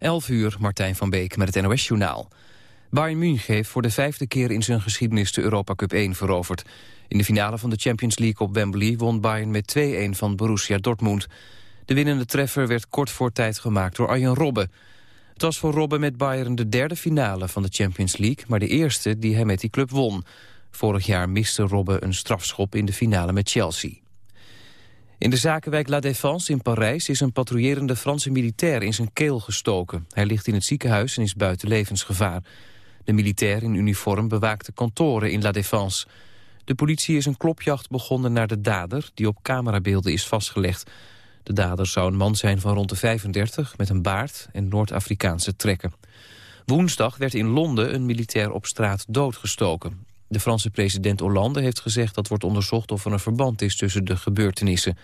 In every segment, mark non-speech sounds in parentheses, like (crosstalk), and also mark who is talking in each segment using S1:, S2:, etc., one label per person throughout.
S1: 11 uur, Martijn van Beek met het NOS-journaal. Bayern München heeft voor de vijfde keer in zijn geschiedenis de Europa Cup 1 veroverd. In de finale van de Champions League op Wembley won Bayern met 2-1 van Borussia Dortmund. De winnende treffer werd kort voor tijd gemaakt door Arjen Robben. Het was voor Robben met Bayern de derde finale van de Champions League... maar de eerste die hij met die club won. Vorig jaar miste Robben een strafschop in de finale met Chelsea. In de zakenwijk La Défense in Parijs is een patrouillerende Franse militair in zijn keel gestoken. Hij ligt in het ziekenhuis en is buiten levensgevaar. De militair in uniform bewaakte kantoren in La Défense. De politie is een klopjacht begonnen naar de dader... die op camerabeelden is vastgelegd. De dader zou een man zijn van rond de 35 met een baard en Noord-Afrikaanse trekken. Woensdag werd in Londen een militair op straat doodgestoken. De Franse president Hollande heeft gezegd dat wordt onderzocht of er een verband is tussen de gebeurtenissen.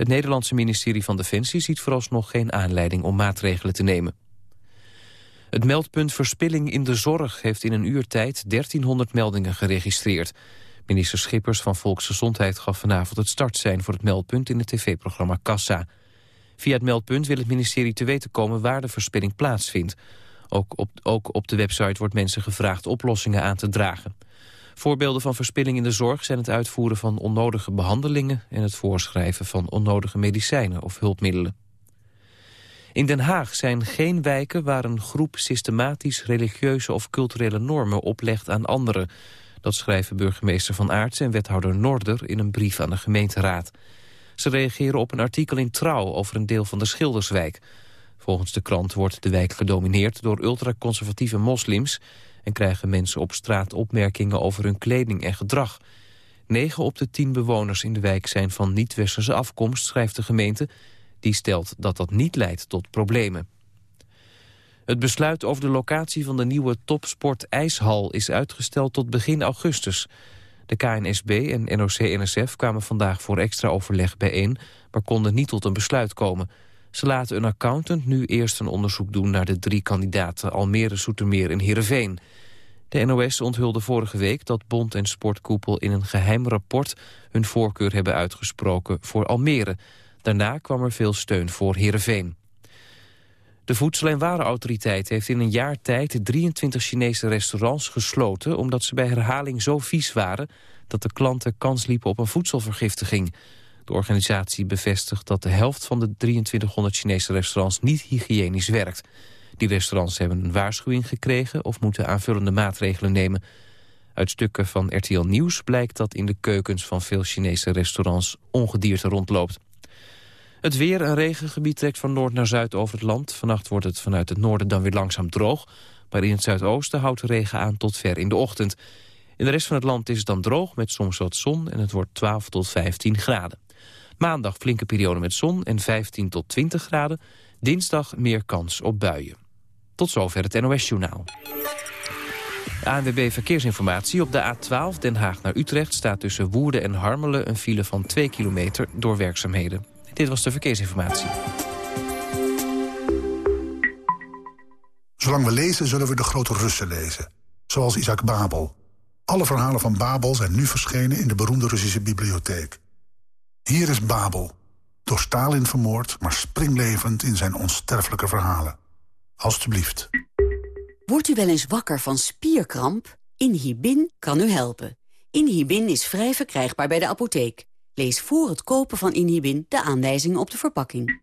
S1: Het Nederlandse ministerie van Defensie ziet vooralsnog geen aanleiding om maatregelen te nemen. Het meldpunt Verspilling in de Zorg heeft in een uur tijd 1300 meldingen geregistreerd. Minister Schippers van Volksgezondheid gaf vanavond het startsein voor het meldpunt in het tv-programma Kassa. Via het meldpunt wil het ministerie te weten komen waar de verspilling plaatsvindt. Ook op, ook op de website wordt mensen gevraagd oplossingen aan te dragen. Voorbeelden van verspilling in de zorg zijn het uitvoeren van onnodige behandelingen... en het voorschrijven van onnodige medicijnen of hulpmiddelen. In Den Haag zijn geen wijken waar een groep systematisch religieuze of culturele normen oplegt aan anderen. Dat schrijven burgemeester Van Aerts en wethouder Noorder in een brief aan de gemeenteraad. Ze reageren op een artikel in Trouw over een deel van de Schilderswijk. Volgens de krant wordt de wijk gedomineerd door ultraconservatieve moslims en krijgen mensen op straat opmerkingen over hun kleding en gedrag. 9 op de 10 bewoners in de wijk zijn van niet-westerse afkomst, schrijft de gemeente. Die stelt dat dat niet leidt tot problemen. Het besluit over de locatie van de nieuwe topsport ijshal is uitgesteld tot begin augustus. De KNSB en NOC-NSF kwamen vandaag voor extra overleg bijeen, maar konden niet tot een besluit komen. Ze laten een accountant nu eerst een onderzoek doen naar de drie kandidaten Almere, Soetermeer en Heerenveen. De NOS onthulde vorige week dat Bond en Sportkoepel in een geheim rapport hun voorkeur hebben uitgesproken voor Almere. Daarna kwam er veel steun voor Heerenveen. De Voedsel- en Warenautoriteit heeft in een jaar tijd 23 Chinese restaurants gesloten... omdat ze bij herhaling zo vies waren dat de klanten kans liepen op een voedselvergiftiging. De organisatie bevestigt dat de helft van de 2300 Chinese restaurants niet hygiënisch werkt. Die restaurants hebben een waarschuwing gekregen of moeten aanvullende maatregelen nemen. Uit stukken van RTL Nieuws blijkt dat in de keukens van veel Chinese restaurants ongedierte rondloopt. Het weer, een regengebied trekt van noord naar zuid over het land. Vannacht wordt het vanuit het noorden dan weer langzaam droog. Maar in het zuidoosten houdt de regen aan tot ver in de ochtend. In de rest van het land is het dan droog met soms wat zon en het wordt 12 tot 15 graden. Maandag flinke periode met zon en 15 tot 20 graden. Dinsdag meer kans op buien. Tot zover het NOS-journaal. ANWB Verkeersinformatie. Op de A12 Den Haag naar Utrecht staat tussen Woerden en Harmelen... een file van 2 kilometer door werkzaamheden. Dit was de verkeersinformatie.
S2: Zolang we lezen, zullen we de grote Russen lezen. Zoals Isaac Babel. Alle verhalen van Babel zijn nu verschenen in de beroemde Russische bibliotheek. Hier is Babel, door Stalin vermoord, maar springlevend in zijn onsterfelijke verhalen. Alsjeblieft.
S3: Wordt u wel eens wakker van spierkramp? Inhibin kan u helpen. Inhibin is vrij verkrijgbaar bij de apotheek. Lees voor het kopen van Inhibin de aanwijzingen op de verpakking.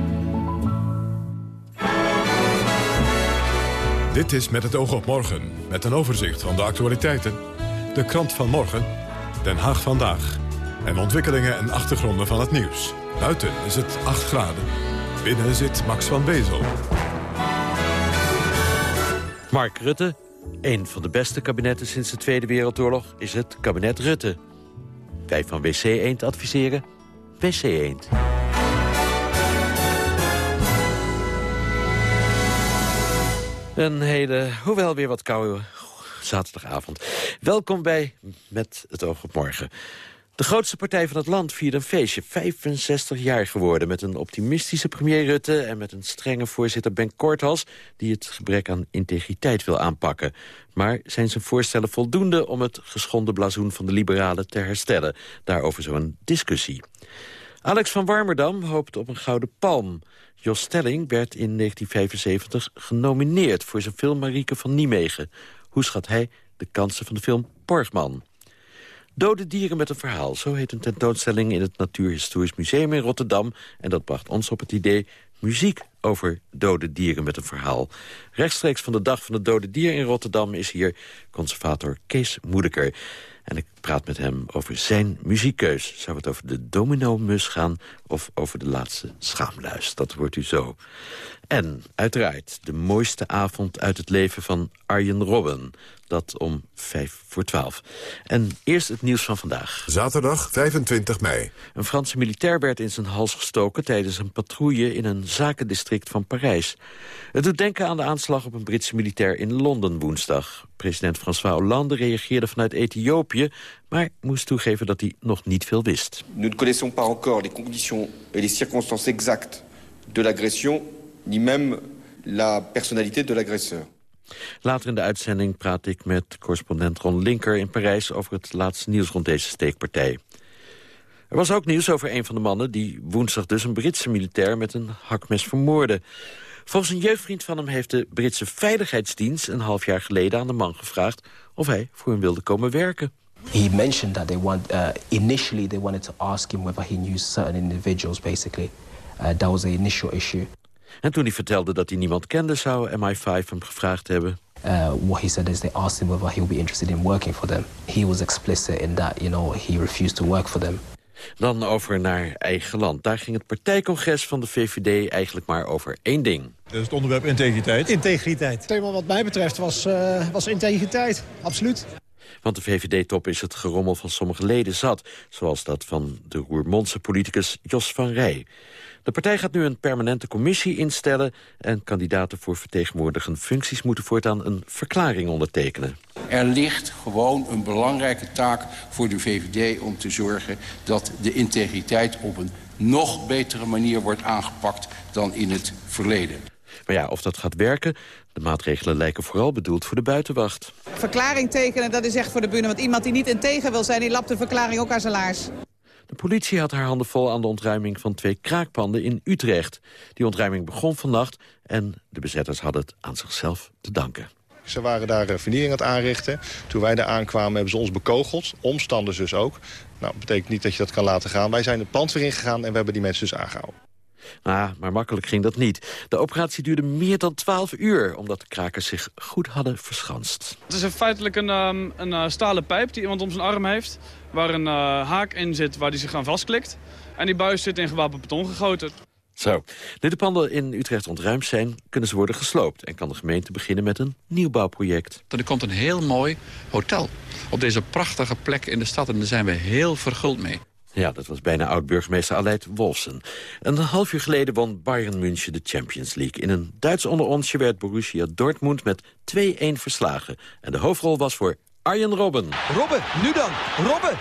S4: Dit is Met het oog op morgen, met een overzicht van de actualiteiten. De krant van morgen, Den Haag vandaag. En ontwikkelingen en achtergronden van het nieuws. Buiten is het 8 graden. Binnen zit Max van Wezel.
S5: Mark Rutte, een van de beste kabinetten sinds de Tweede Wereldoorlog... is het kabinet Rutte. Wij van WC Eend adviseren WC Eend. Een hele, hoewel weer wat koude zaterdagavond. Welkom bij Met het oog op morgen. De grootste partij van het land viert een feestje. 65 jaar geworden met een optimistische premier Rutte... en met een strenge voorzitter Ben Korthals... die het gebrek aan integriteit wil aanpakken. Maar zijn zijn voorstellen voldoende om het geschonden blazoen van de liberalen te herstellen? Daarover zo'n discussie. Alex van Warmerdam hoopt op een gouden palm. Jos Stelling werd in 1975 genomineerd voor zijn film Marieke van Nijmegen. Hoe schat hij de kansen van de film Borgman? Dode dieren met een verhaal, zo heet een tentoonstelling in het Natuurhistorisch Museum in Rotterdam. En dat bracht ons op het idee muziek over dode dieren met een verhaal. Rechtstreeks van de Dag van de Dode Dier in Rotterdam is hier conservator Kees Moedeker. En ik praat met hem over zijn muziekkeus. Zou het over de domino-mus gaan of over de laatste schaamluis? Dat wordt u zo. En uiteraard de mooiste avond uit het leven van Arjen Robben. Dat om vijf voor twaalf. En eerst het nieuws van vandaag.
S4: Zaterdag 25 mei.
S5: Een Franse militair werd in zijn hals gestoken... tijdens een patrouille in een zakendistrict van Parijs. Het doet denken aan de aanslag op een Britse militair in Londen woensdag. President François Hollande reageerde vanuit Ethiopië... maar moest toegeven dat hij nog niet veel wist.
S6: Nous ne connaissons pas encore les conditions et les circonstances exactes de l'agression... ni même la personnalité de l'agresseur.
S5: Later in de uitzending praat ik met correspondent Ron Linker in Parijs... over het laatste nieuws rond deze steekpartij. Er was ook nieuws over een van de mannen... die woensdag dus een Britse militair met een hakmes vermoordde. Volgens een jeugdvriend van hem heeft de Britse Veiligheidsdienst... een half jaar geleden aan de man gevraagd... of hij voor hem wilde komen werken.
S7: He mentioned that they want uh, initially they wanted to ask him whether he knew certain individuals. Basically, uh, that was the initial issue.
S5: En toen hij vertelde dat hij niemand kende, zou MI5 hem gevraagd hebben.
S7: Uh, what he said is they asked him whether he'll be interested in working for them. He was explicit in that, you know, he refused to work for them.
S5: Dan over naar eigen land. Daar ging het partijcongres van de VVD eigenlijk maar over één ding.
S8: Dat is het onderwerp integriteit.
S9: Integriteit. Het thema wat mij betreft was, uh, was integriteit, absoluut.
S5: Want de VVD-top is het gerommel van sommige leden zat. Zoals dat van de Roermondse politicus Jos van Rij. De partij gaat nu een permanente commissie instellen... en kandidaten voor vertegenwoordigende functies moeten voortaan een verklaring ondertekenen.
S10: Er ligt gewoon een belangrijke taak voor de VVD om te zorgen... dat de integriteit op een nog betere manier wordt aangepakt dan in het verleden.
S5: Maar ja, of dat gaat werken, de maatregelen lijken vooral bedoeld voor de buitenwacht.
S11: Verklaring tekenen, dat is echt voor de bühne. Want iemand die niet in tegen wil zijn, die lapt de verklaring ook aan zijn laars.
S5: De politie had haar handen vol aan de ontruiming van twee kraakpanden in Utrecht. Die ontruiming begon vannacht en de bezetters hadden het aan zichzelf te danken.
S12: Ze waren daar eh, verniering aan het aanrichten. Toen wij daar aankwamen hebben ze ons bekogeld. Omstanders dus ook. Nou, dat betekent niet dat je dat kan laten gaan. Wij zijn het pand weer ingegaan en we hebben die mensen dus aangehouden.
S5: Ah, maar makkelijk ging dat niet. De operatie duurde meer dan 12 uur, omdat de krakers zich goed hadden verschanst.
S13: Het is feitelijk een, um, een uh, stalen pijp die iemand om zijn arm heeft... waar een uh, haak in zit waar die zich aan vastklikt. En die buis zit in gewapend beton gegoten.
S5: Zo, nu de panden in Utrecht ontruimd zijn, kunnen ze worden gesloopt... en kan de gemeente beginnen met een nieuwbouwproject.
S14: Er komt een heel mooi hotel op deze prachtige plek in de stad... en daar zijn we heel verguld mee.
S5: Ja, dat was bijna oud-burgemeester Aleid Wolfsen. Een half uur geleden won Bayern München de Champions League. In een Duits onderonsje werd Borussia Dortmund met 2-1 verslagen. En de hoofdrol was voor Arjen Robben.
S15: Robben, nu dan. Robben.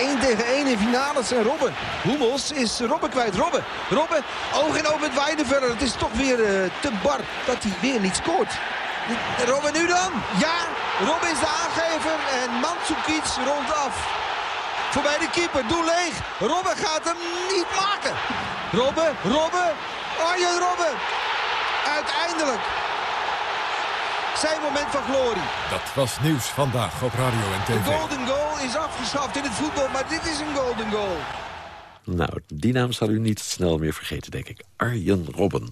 S15: 1 tegen 1 in finales en Robben. Hummels is Robben kwijt. Robben, Robben, oog in oog met Weidenfeller. Het is toch weer uh, te bar dat hij weer niet scoort. Robben nu dan? Ja, Robben is de aangever en Mandzukic rondt af. Voorbij de keeper, doel leeg. Robben gaat hem niet maken. Robben, Robben, Arjen Robben. Uiteindelijk. Zijn moment van glorie.
S4: Dat was nieuws vandaag op radio en tv.
S15: De golden goal is afgeschaft in het voetbal, maar dit is een golden goal.
S5: Nou, die naam zal u niet snel meer vergeten, denk ik. Arjen Robben.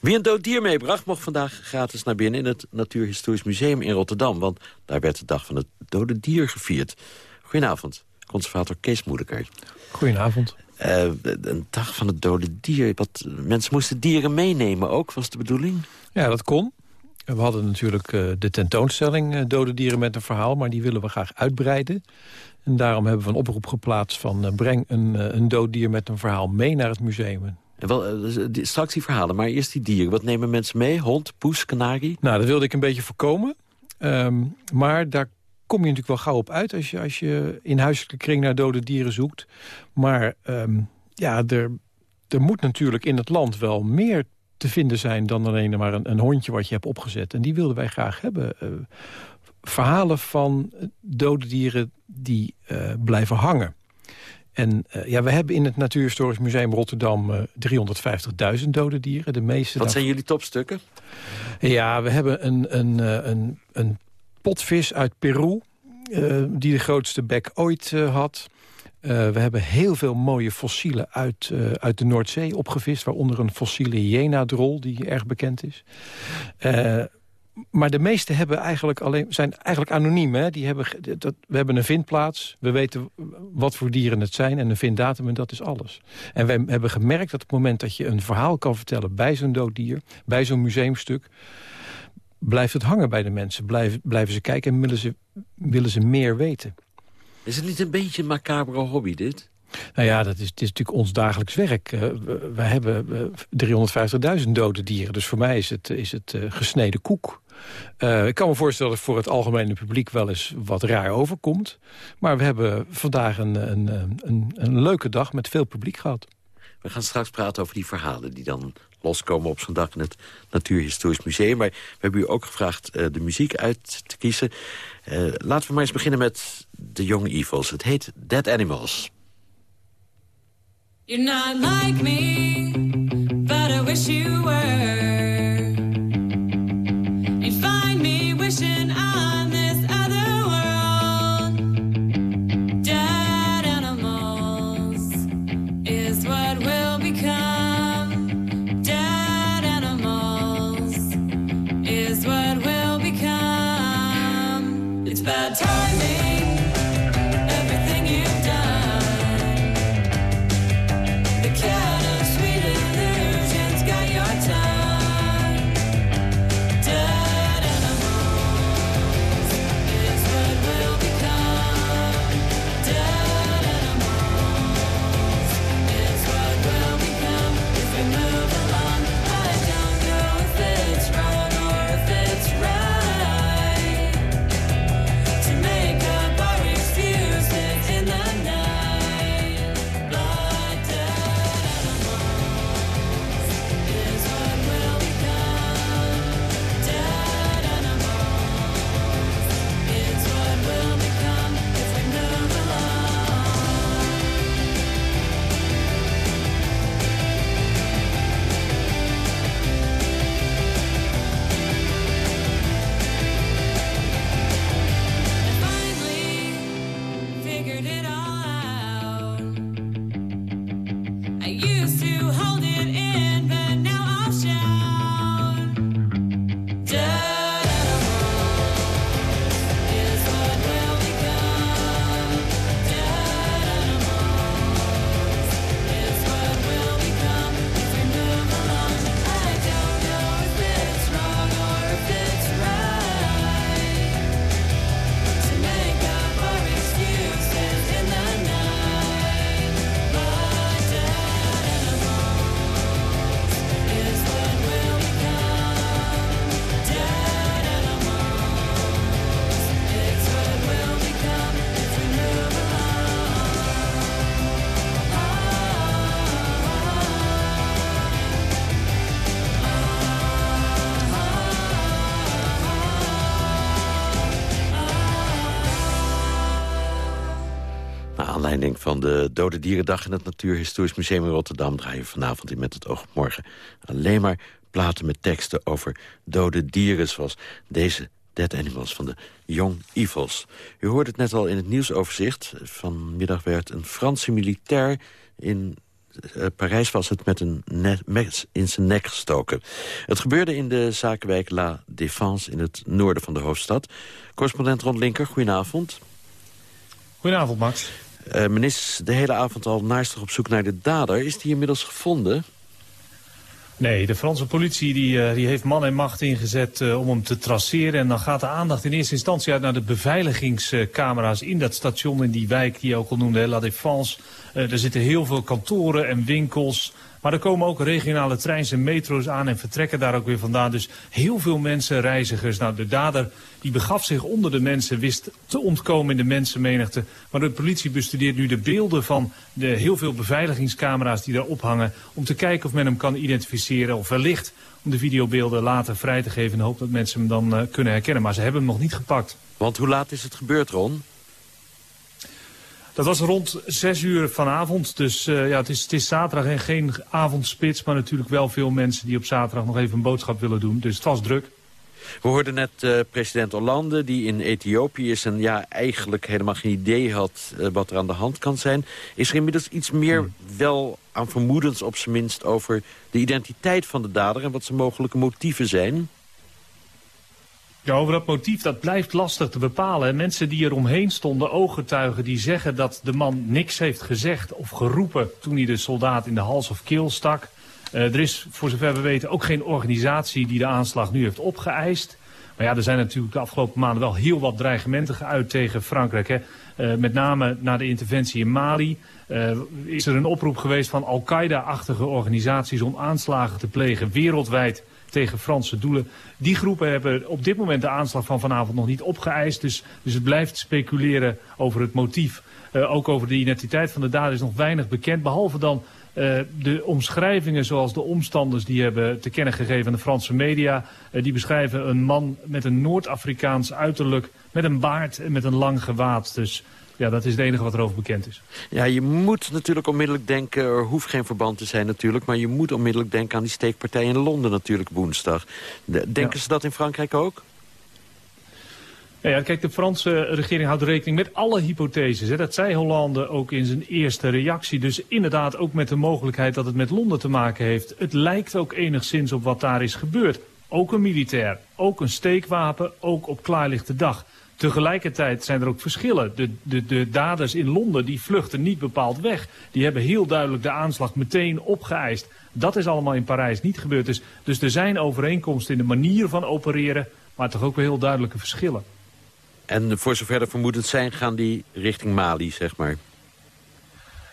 S5: Wie een dood dier meebracht, mocht vandaag gratis naar binnen... in het Natuurhistorisch Museum in Rotterdam. Want daar werd de dag van het dode dier gevierd. Goedenavond, conservator Kees Moedekert.
S8: Goedenavond.
S5: Uh, een dag van het dode dier. Wat, mensen moesten dieren meenemen ook, was de bedoeling?
S8: Ja, dat kon. We hadden natuurlijk uh, de tentoonstelling uh, Dode Dieren met een Verhaal... maar die willen we graag uitbreiden. En daarom hebben we een oproep geplaatst van... Breng een, een dood dier met een verhaal mee naar het museum.
S5: Wel, die, straks die verhalen, maar eerst die dieren. Wat nemen mensen mee? Hond, poes, kanarie?
S8: Nou, dat wilde ik een beetje voorkomen. Um, maar daar kom je natuurlijk wel gauw op uit... als je, als je in huiselijke kring naar dode dieren zoekt. Maar um, ja, er, er moet natuurlijk in het land wel meer te vinden zijn dan alleen maar een, een, hondje wat je hebt opgezet. En die wilden wij graag hebben. Uh, verhalen van dode dieren die uh, blijven hangen. En uh, ja, we hebben in het Natuurhistorisch Museum Rotterdam 350.000 dode dieren. De meeste
S5: wat zijn jullie topstukken?
S8: Ja, we hebben een, een, een, een potvis uit Peru... die de grootste bek ooit had... Uh, we hebben heel veel mooie fossielen uit, uit de Noordzee opgevist... waaronder een fossiele hyena-drol die erg bekend is. Maar de meeste hebben eigenlijk alleen, zijn eigenlijk anoniem. Hè? Die hebben, dat, we hebben een vindplaats, we weten wat voor dieren het zijn... en een vinddatum en dat is alles. En we hebben gemerkt dat op het moment dat je een verhaal kan vertellen... bij zo'n dood dier, bij zo'n museumstuk... blijft het hangen bij de mensen, blijven, blijven ze kijken... en willen ze, willen ze meer weten.
S5: Is het niet een beetje een macabere hobby, dit?
S8: Nou ja, dat is, is natuurlijk ons dagelijks werk. Uh, we, we, hebben uh, 350.000 dode dieren. Dus voor mij is het, is het uh, gesneden koek. Ik kan me voorstellen dat het voor het algemene publiek wel eens wat raar overkomt. Maar we hebben vandaag een, een, een, een leuke dag met veel publiek gehad.
S5: We gaan straks praten over die verhalen die dan loskomen op zo'n dag in het Natuurhistorisch Museum. Maar we hebben u ook gevraagd uh, de muziek uit te kiezen. Uh, laten we maar eens beginnen met The Young Evils. Het heet Dead Animals.
S16: You're not like me, but I wish you were.
S5: Van de Dode Dierendag in het Natuurhistorisch Museum in Rotterdam... draaien vanavond in Met het oog op morgen alleen maar platen met teksten over dode dieren... zoals deze Dead Animals van de Young Evils. U hoorde het net al in het nieuwsoverzicht. Vanmiddag werd een Franse militair in eh, Parijs was het met een mes in zijn nek gestoken. Het gebeurde in de zakenwijk La Défense in het noorden van de hoofdstad. Correspondent Ron Linker, goedenavond.
S17: Goedenavond, Max.
S5: Eh, men is de hele avond al naastig op zoek naar de dader. Is die inmiddels gevonden?
S17: Nee, de Franse politie die, eh, die heeft man en macht ingezet eh, om hem te traceren. En dan gaat de aandacht in eerste instantie uit naar de beveiligingscamera's in dat station in die wijk die je ook al noemde, La Défense. Er zitten heel veel kantoren en winkels. Maar er komen ook regionale treins en metro's aan en vertrekken daar ook weer vandaan. Dus heel veel mensen, reizigers. Nou, de dader die begaf zich onder de mensen, wist te ontkomen in de mensenmenigte. Maar de politie bestudeert nu de beelden van de heel veel beveiligingscamera's die daar ophangen. Om te kijken of men hem kan identificeren of wellicht om de videobeelden later vrij te geven. In de hoop dat mensen hem dan eh, kunnen herkennen. Maar ze hebben hem nog niet gepakt.
S5: Want hoe laat is het gebeurd, Ron?
S17: Dat was rond 6 uur vanavond. Dus eh, ja, het is, het is zaterdag en geen avondspits. Maar natuurlijk wel veel mensen die op zaterdag nog even een boodschap willen doen. Dus het was druk.
S5: We hoorden net eh, president Hollande, die in Ethiopië is... en ja, eigenlijk helemaal geen idee had eh, wat er aan de hand kan zijn. Is er inmiddels iets meer wel aan vermoedens op zijn minst... over de identiteit van de dader en wat zijn mogelijke motieven zijn?
S17: Ja, over dat motief, dat blijft lastig te bepalen. En Mensen die er omheen stonden, ooggetuigen, die zeggen dat de man niks heeft gezegd of geroepen toen hij de soldaat in de hals of keel stak. Eh, er is, voor zover we weten, ook geen organisatie die de aanslag nu heeft opgeëist. Maar ja, er zijn natuurlijk de afgelopen maanden wel heel wat dreigementen geuit tegen Frankrijk. Hè. Eh, met name na de interventie in Mali eh, is er een oproep geweest van Al-Qaeda-achtige organisaties om aanslagen te plegen wereldwijd tegen Franse doelen. Die groepen hebben op dit moment de aanslag van vanavond nog niet opgeëist. Dus, dus het blijft speculeren over het motief. Eh, ook over de identiteit van de dader is nog weinig bekend. Behalve dan eh, de omschrijvingen zoals de omstanders die hebben te kennen gegeven aan de Franse media. Eh, die beschrijven een man met een Noord-Afrikaans uiterlijk, met een baard en met een lang gewaad. Dus ja, dat is het enige wat erover bekend is.
S5: Ja, je moet natuurlijk onmiddellijk denken... er hoeft geen verband te zijn natuurlijk... maar je moet onmiddellijk denken aan die steekpartij in Londen natuurlijk woensdag. De- denken ze dat in Frankrijk ook?
S17: Ja, ja, kijk, de Franse regering houdt rekening met alle hypotheses. Hè. Dat zei Hollande ook in zijn eerste reactie. Dus inderdaad ook met de mogelijkheid dat het met Londen te maken heeft. Het lijkt ook enigszins op wat daar is gebeurd. Ook een militair, ook een steekwapen, ook op klaarlichte dag. Tegelijkertijd zijn er ook verschillen. De, de, de daders in Londen die vluchten niet bepaald weg. Die hebben heel duidelijk de aanslag meteen opgeëist. Dat is allemaal in Parijs niet gebeurd. Dus, dus er zijn overeenkomsten in de manier van opereren... maar toch ook wel heel duidelijke verschillen.
S5: En voor zover er vermoedens zijn, gaan die richting Mali, zeg maar.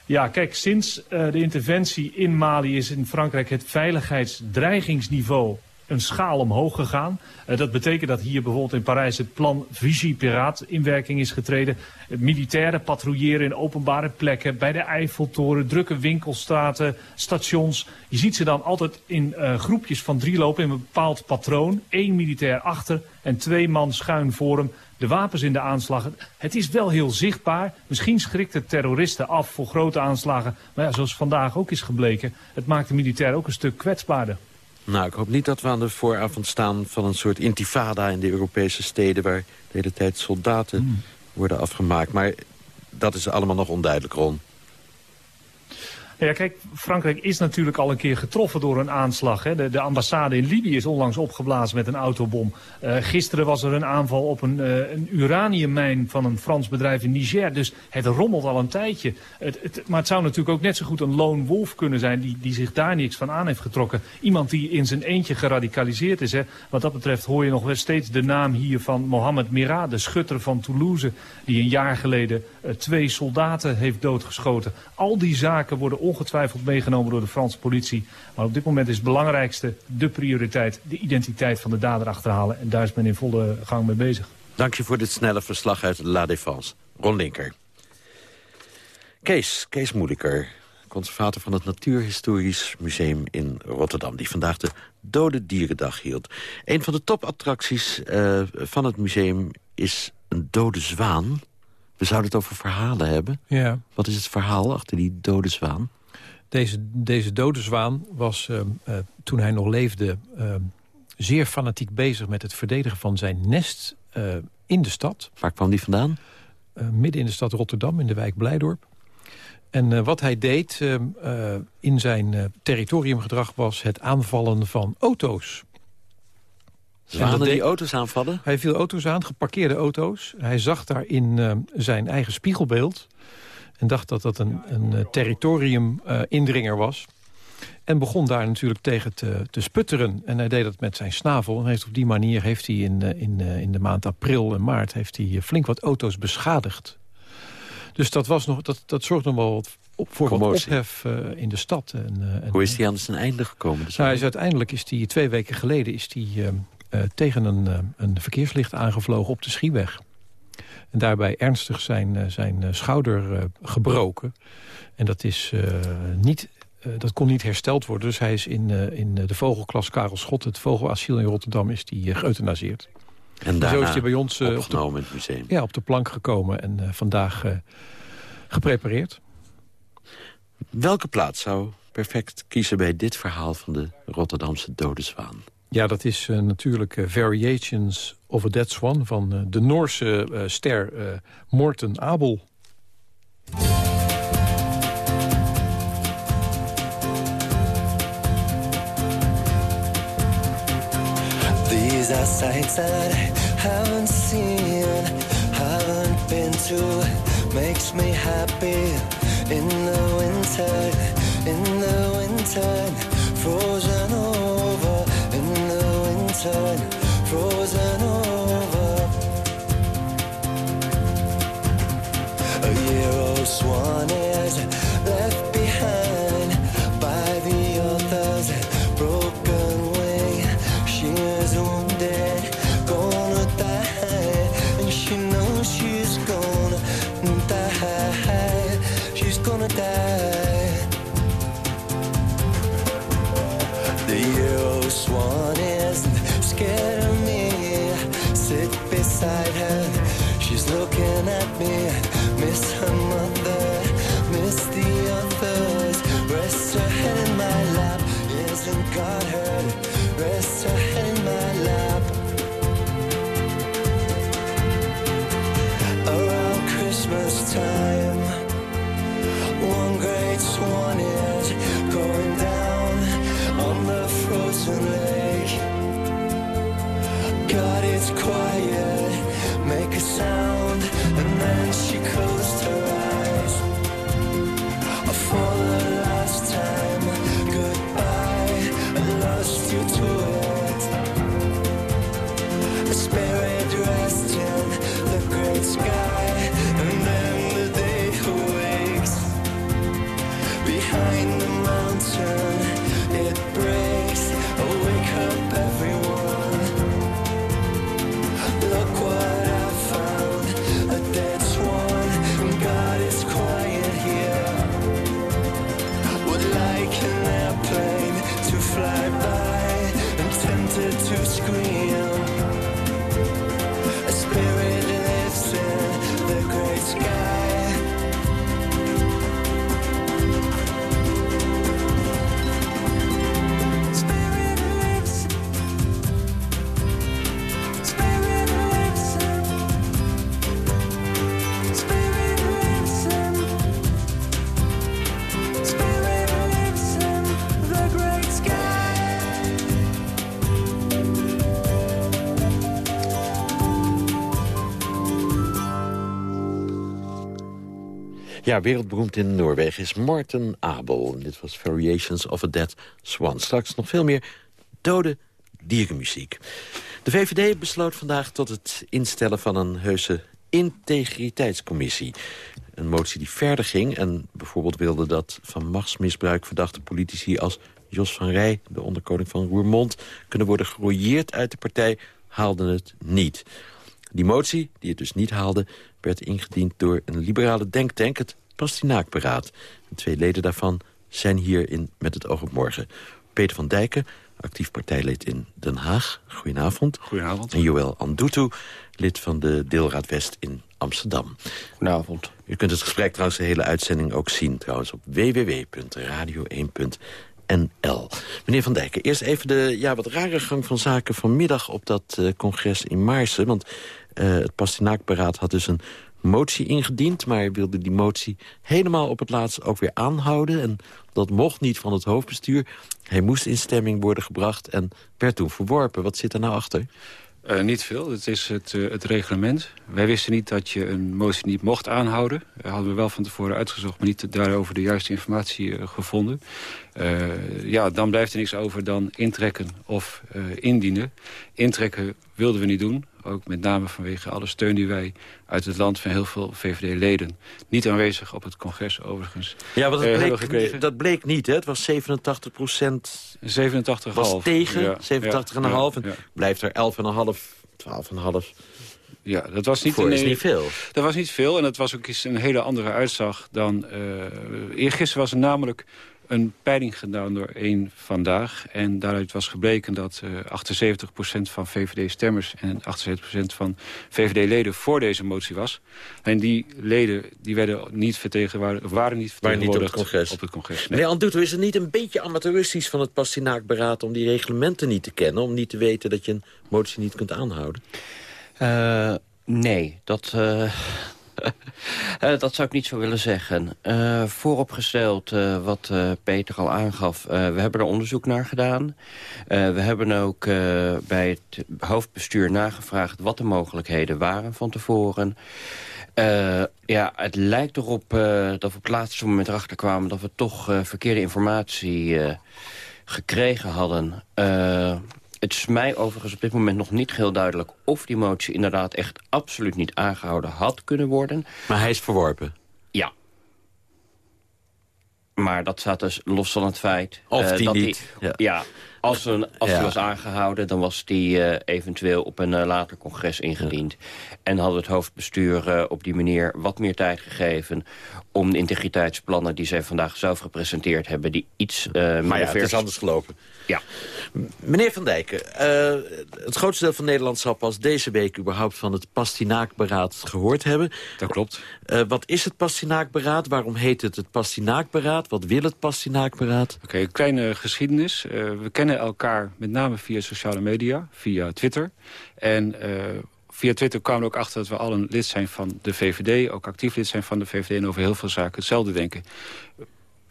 S17: Ja, kijk, sinds eh, de interventie in Mali is in Frankrijk het veiligheidsdreigingsniveau een schaal omhoog gegaan. Eh, dat betekent dat hier bijvoorbeeld in Parijs het plan Vigie Piraat in werking is getreden. Militairen patrouilleren in openbare plekken, bij de Eiffeltoren, drukke winkelstraten, stations. Je ziet ze dan altijd in eh, groepjes van drie lopen in een bepaald patroon. Eén militair achter en twee man schuin voor hem. De wapens in de aanslag. Het is wel heel zichtbaar. Misschien schrikt het terroristen af voor grote aanslagen. Maar ja, zoals vandaag ook is gebleken, het maakt de militair ook een stuk kwetsbaarder.
S5: Nou, ik hoop niet dat we aan de vooravond staan van een soort intifada in de Europese steden... waar de hele tijd soldaten worden afgemaakt. Maar dat is allemaal nog onduidelijk, Ron.
S17: Ja, kijk, Frankrijk is natuurlijk al een keer getroffen door een aanslag. Hè. De, de ambassade in Libië is onlangs opgeblazen met een autobom. Eh, gisteren was er een aanval op een, eh, een uraniummijn van een Frans bedrijf in Niger. Dus het rommelt al een tijdje. Het, maar het zou natuurlijk ook net zo goed een lone wolf kunnen zijn... die, die zich daar niks van aan heeft getrokken. Iemand die in zijn eentje geradicaliseerd is. Hè. Wat dat betreft hoor je nog wel steeds de naam hier van Mohamed Merah... de schutter van Toulouse, die een jaar geleden eh, twee soldaten heeft doodgeschoten. Al die zaken worden ongetwijfeld meegenomen door de Franse politie. Maar op dit moment is het belangrijkste de prioriteit... de identiteit van de dader achterhalen. En daar is men in volle gang mee bezig.
S5: Dank je voor dit snelle verslag uit La Défense. Ron Linker. Kees, Kees Moeliker, conservator van het Natuurhistorisch Museum in Rotterdam... die vandaag de Dode Dierendag hield. Een van de topattracties eh, van het museum is een dode zwaan. We zouden het over verhalen hebben.
S8: Ja.
S5: Wat is het verhaal achter die dode zwaan?
S8: Deze, deze dode zwaan was, ehm, eh, toen hij nog leefde... ehm, zeer fanatiek bezig met het verdedigen van zijn nest eh, in de stad.
S5: Waar kwam die vandaan?
S8: Uh, midden in de stad Rotterdam, in de wijk Blijdorp. En wat hij deed in zijn territoriumgedrag was het aanvallen van auto's.
S5: Zwanen die auto's aanvallen?
S8: Hij viel auto's aan, geparkeerde auto's. Hij zag daarin zijn eigen spiegelbeeld. En dacht dat dat een, een territoriumindringer was. En begon daar natuurlijk tegen te, te sputteren. En hij deed dat met zijn snavel. En heeft op die manier heeft hij in, in, in de maand april en maart... heeft hij flink wat auto's beschadigd. Dus dat, was nog, dat, dat zorgt nog wel wat op, voor wat ophef uh, in de stad. En, uh,
S5: Hoe is hij aan zijn einde gekomen? Dus
S8: nou, is uiteindelijk is hij twee weken geleden is hij, uh, tegen een, een verkeerslicht aangevlogen op de Schieweg. En daarbij ernstig zijn, zijn schouder gebroken. En dat is niet dat kon niet hersteld worden. Dus hij is in, in de vogelklas Karel Schot, het vogelasiel in Rotterdam, is die geëuthanaseerd.
S5: En daarna
S8: Zo is hij bij ons
S5: opgenomen
S8: op de,
S5: in het museum.
S8: Ja, op de plank gekomen en vandaag geprepareerd.
S5: Welke plaats zou perfect kiezen bij dit verhaal van de Rotterdamse dode zwaan?
S8: Ja, dat is natuurlijk Variations of a Dead Swan van de Noorse ster Morten Abel.
S18: These are sights that I haven't seen, haven't been to. Makes me happy in the winter, in the winter, the winter, quiet, make a sound,
S5: Wereldberoemd in Noorwegen is Morten Abel. Dit was Variations of a Dead Swan. Straks nog veel meer dode dierenmuziek. De VVD besloot vandaag tot het instellen van een heuse integriteitscommissie. Een motie die verder ging en bijvoorbeeld wilde dat van machtsmisbruik verdachte politici als Jos van Rij, de onderkoning van Roermond, kunnen worden gerooieerd uit de partij, haalden het niet. Die motie, die het dus niet haalde, werd ingediend door een liberale denktank, het Pastinaakberaad. De twee leden daarvan zijn hier in Met het oog op morgen. Peter van Dijken, actief partijlid in Den Haag. Goedenavond.
S19: Goedenavond.
S5: En Joël Andutu, lid van de Deelraad West in Amsterdam.
S19: Goedenavond.
S5: U kunt het gesprek trouwens de hele uitzending ook zien trouwens op www.radio1.nl. NL. Meneer Van Dijken, eerst even de ja, wat rare gang van zaken vanmiddag op dat eh, congres in Maarsen. Want eh, het Pastinaakberaad had dus een motie ingediend... maar hij wilde die motie helemaal op het laatst ook weer aanhouden. En dat mocht niet van het hoofdbestuur. Hij moest in stemming worden gebracht en werd toen verworpen. Wat zit er nou achter?
S20: Uh, niet veel. Het is het, uh, het, reglement. Wij wisten niet dat je een motie niet mocht aanhouden. Dat hadden we wel van tevoren uitgezocht, maar niet daarover de juiste informatie gevonden. ja, dan blijft er niks over dan intrekken of indienen. Intrekken wilden we niet doen. Ook met name vanwege alle steun die wij uit het land van heel veel VVD-leden... niet aanwezig op het congres overigens
S5: Ja, want dat, bleek, dat bleek niet, hè? Het was 87 procent...
S20: 87,5.
S5: Was tegen, ja, 87,5. Ja, en blijft er 11,5, 12,5...
S20: Ja, dat was niet,
S5: een, is niet veel.
S20: Dat was niet veel en dat was ook eens een hele andere uitslag dan... Uh, eergisteren was er namelijk een peiling gedaan door één vandaag. En daaruit was gebleken dat uh, 78% van VVD-stemmers... en 78% van VVD-leden voor deze motie was. En die leden die werden niet vertegenwoordigd, waren niet vertegenwoordigd
S5: niet op het congres.
S20: Op het congres nee.
S5: Meneer Anduto, is het niet een beetje amateuristisch van het Pastinaakberaad... om die reglementen niet te kennen? Om niet te weten dat je een motie niet kunt aanhouden?
S19: Uh, nee, dat... Uh... Uh, (laughs) dat zou ik niet zo willen zeggen. Uh, vooropgesteld uh, wat Peter al aangaf. we hebben er onderzoek naar gedaan. we hebben ook bij het hoofdbestuur nagevraagd... wat de mogelijkheden waren van tevoren. ja, het lijkt erop dat we op het laatste moment erachter kwamen... dat we toch verkeerde informatie gekregen hadden het is mij overigens op dit moment nog niet heel duidelijk... of die motie inderdaad echt absoluut niet aangehouden had kunnen worden.
S5: Maar hij is verworpen?
S19: Ja. Maar dat staat dus los van het feit...
S5: Of uh, die
S19: dat
S5: niet.
S19: Die, ja. ja. Als, een, als ja. die was aangehouden, dan was die uh, eventueel op een uh, later congres ingediend. Ja. En hadden we het hoofdbestuur uh, op die manier wat meer tijd gegeven... om de integriteitsplannen die zij vandaag zelf gepresenteerd hebben... die iets meer
S5: maar ja, vers... het is anders gelopen.
S19: Ja.
S5: Meneer Van Dijken, het grootste deel van Nederland zal pas deze week... überhaupt van het Pastinaakberaad gehoord hebben.
S20: Dat klopt.
S5: wat is het Pastinaakberaad? Waarom heet het het Pastinaakberaad? Wat wil het Pastinaakberaad?
S20: Oké, okay, een kleine geschiedenis. we kennen elkaar met name via sociale media, via Twitter. En uh, via Twitter kwamen we ook achter dat we al een lid zijn van de VVD... ook actief lid zijn van de VVD en over heel veel zaken hetzelfde denken.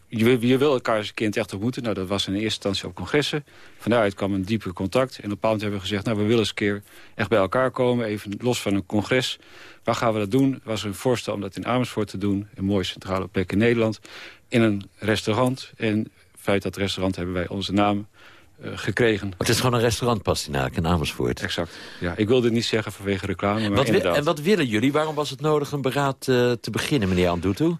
S20: Je, je wil elkaar in het echt ontmoeten. Nou, dat was in eerste instantie op congressen. Van daaruit kwam een diepe contact. En op een moment hebben we gezegd... nou, we willen eens een keer echt bij elkaar komen. Even los van een congres. Waar gaan we dat doen? Er was een voorstel om dat in Amersfoort te doen. Een mooie centrale plek in Nederland. In een restaurant. En vanuit dat restaurant hebben wij onze naam gekregen.
S5: Maar het is gewoon een restaurant Pastinaak in Amersfoort.
S20: Exact. Ja, ik wil dit niet zeggen vanwege reclame, maar
S5: wat
S20: inderdaad.
S5: En wat willen jullie? Waarom was het nodig een beraad uh, te beginnen, meneer Andutu?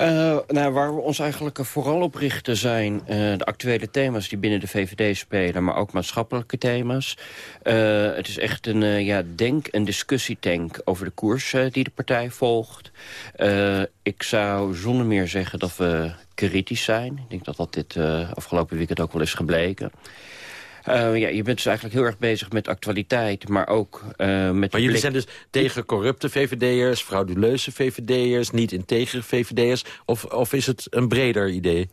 S19: Uh, nou, waar we ons eigenlijk vooral op richten zijn uh, de actuele thema's die binnen de VVD spelen, maar ook maatschappelijke thema's. Uh, het is echt een ja, denk- en discussietank over de koers die de partij volgt. ik zou zonder meer zeggen dat we kritisch zijn. Ik denk dat dat dit afgelopen weekend ook wel is gebleken. Uh, ja, je bent dus eigenlijk heel erg bezig met actualiteit, maar ook uh, met...
S5: Maar jullie zijn dus tegen corrupte VVD'ers, frauduleuze VVD'ers... niet integere VVD'ers, of, of is het een breder idee?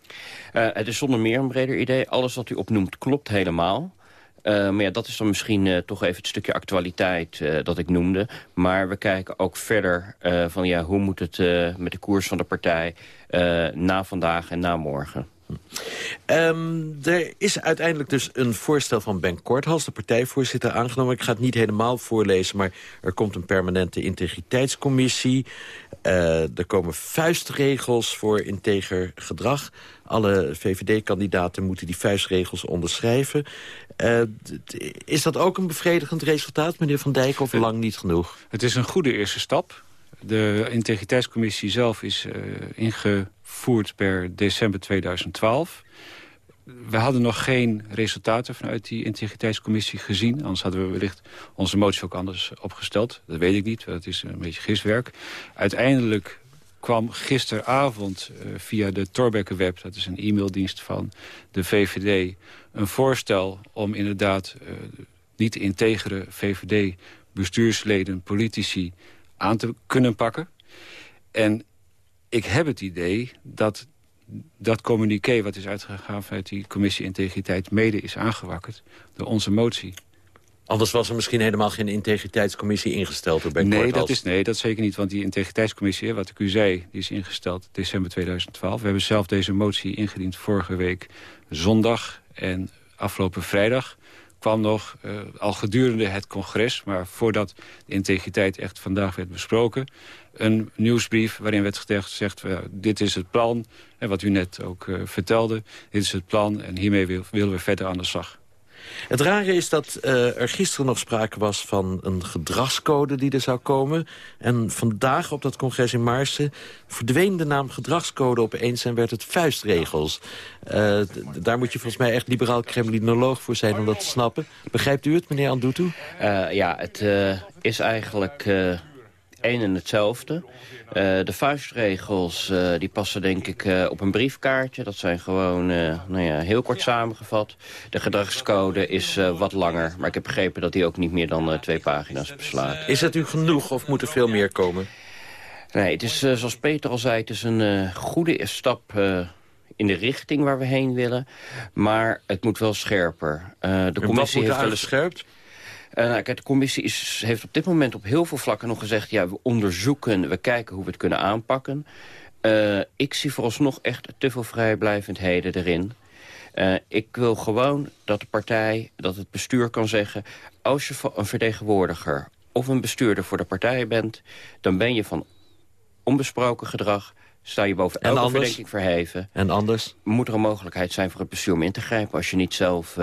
S19: Uh, het is zonder meer een breder idee. Alles wat u opnoemt klopt helemaal. Uh, maar ja, dat is dan misschien uh, toch even het stukje actualiteit uh, dat ik noemde. Maar we kijken ook verder van ja, hoe moet het met de koers van de partij na vandaag en na morgen.
S5: Um, er is uiteindelijk dus een voorstel van Ben Korthals, de partijvoorzitter, aangenomen. Ik ga het niet helemaal voorlezen, maar er komt een permanente integriteitscommissie. Uh, er komen vuistregels voor integer gedrag. Alle VVD-kandidaten moeten die vuistregels onderschrijven. Uh, is dat ook een bevredigend resultaat, meneer Van Dijk, of lang niet genoeg?
S20: Het is een goede eerste stap. De integriteitscommissie zelf is uh, ingevoerd per december 2012. We hadden nog geen resultaten vanuit die integriteitscommissie gezien. Anders hadden we wellicht onze motie ook anders opgesteld. Dat weet ik niet, dat is een beetje giswerk. Uiteindelijk kwam gisteravond uh, via de Torbekke web... dat is een e-maildienst van de VVD... een voorstel om inderdaad uh, niet integere VVD-bestuursleden, politici aan te kunnen pakken. En ik heb het idee dat dat communiqué wat is uitgegaan vanuit die commissie Integriteit... mede is aangewakkerd door onze motie.
S5: Anders was er misschien helemaal geen integriteitscommissie ingesteld door Ben
S20: Nee dat, is, nee, dat zeker niet. Want die integriteitscommissie, wat ik u zei, die is ingesteld december 2012. We hebben zelf deze motie ingediend vorige week zondag. En afgelopen vrijdag kwam nog, eh, al gedurende het congres... maar voordat de integriteit echt vandaag werd besproken... een nieuwsbrief waarin werd gezegd, eh, dit is het plan... en wat u net ook eh, vertelde, dit is het plan... en hiermee wil- willen we verder aan de slag.
S5: Het rare is dat eh, er gisteren nog sprake was van een gedragscode die er zou komen. En vandaag op dat congres in Maarsen verdween de naam gedragscode opeens en werd het vuistregels. Eh, daar moet je volgens mij echt liberaal kremlinoloog voor zijn om dat te snappen. Begrijpt u het, meneer Andutu?
S19: Eh, ja, het is eigenlijk één en hetzelfde. Eh, de vuistregels eh, die passen denk ik eh, op een briefkaartje. Dat zijn gewoon nou ja, heel kort samengevat. De gedragscode is wat langer. Maar ik heb begrepen dat die ook niet meer dan twee pagina's beslaat.
S5: Is het u genoeg of moet er veel meer komen?
S19: Nee, het is zoals Peter al zei, het is een goede stap in de richting waar we heen willen. Maar het moet wel scherper. De
S5: En
S19: commissie heeft wel eens
S5: aangescherpt?
S19: Eh, nou, kijk, de commissie is, heeft op dit moment op heel veel vlakken nog gezegd... ja, we onderzoeken, we kijken hoe we het kunnen aanpakken. Eh, ik zie vooralsnog echt te veel vrijblijvendheden erin. Eh, ik wil gewoon dat de partij, dat het bestuur kan zeggen... als je een vertegenwoordiger of een bestuurder voor de partij bent... dan ben je van onbesproken gedrag... sta je boven
S5: En
S19: elke
S5: anders?
S19: verdenking verheven.
S5: En anders?
S19: Moet er een mogelijkheid zijn voor het bestuur om in te grijpen... als je niet zelf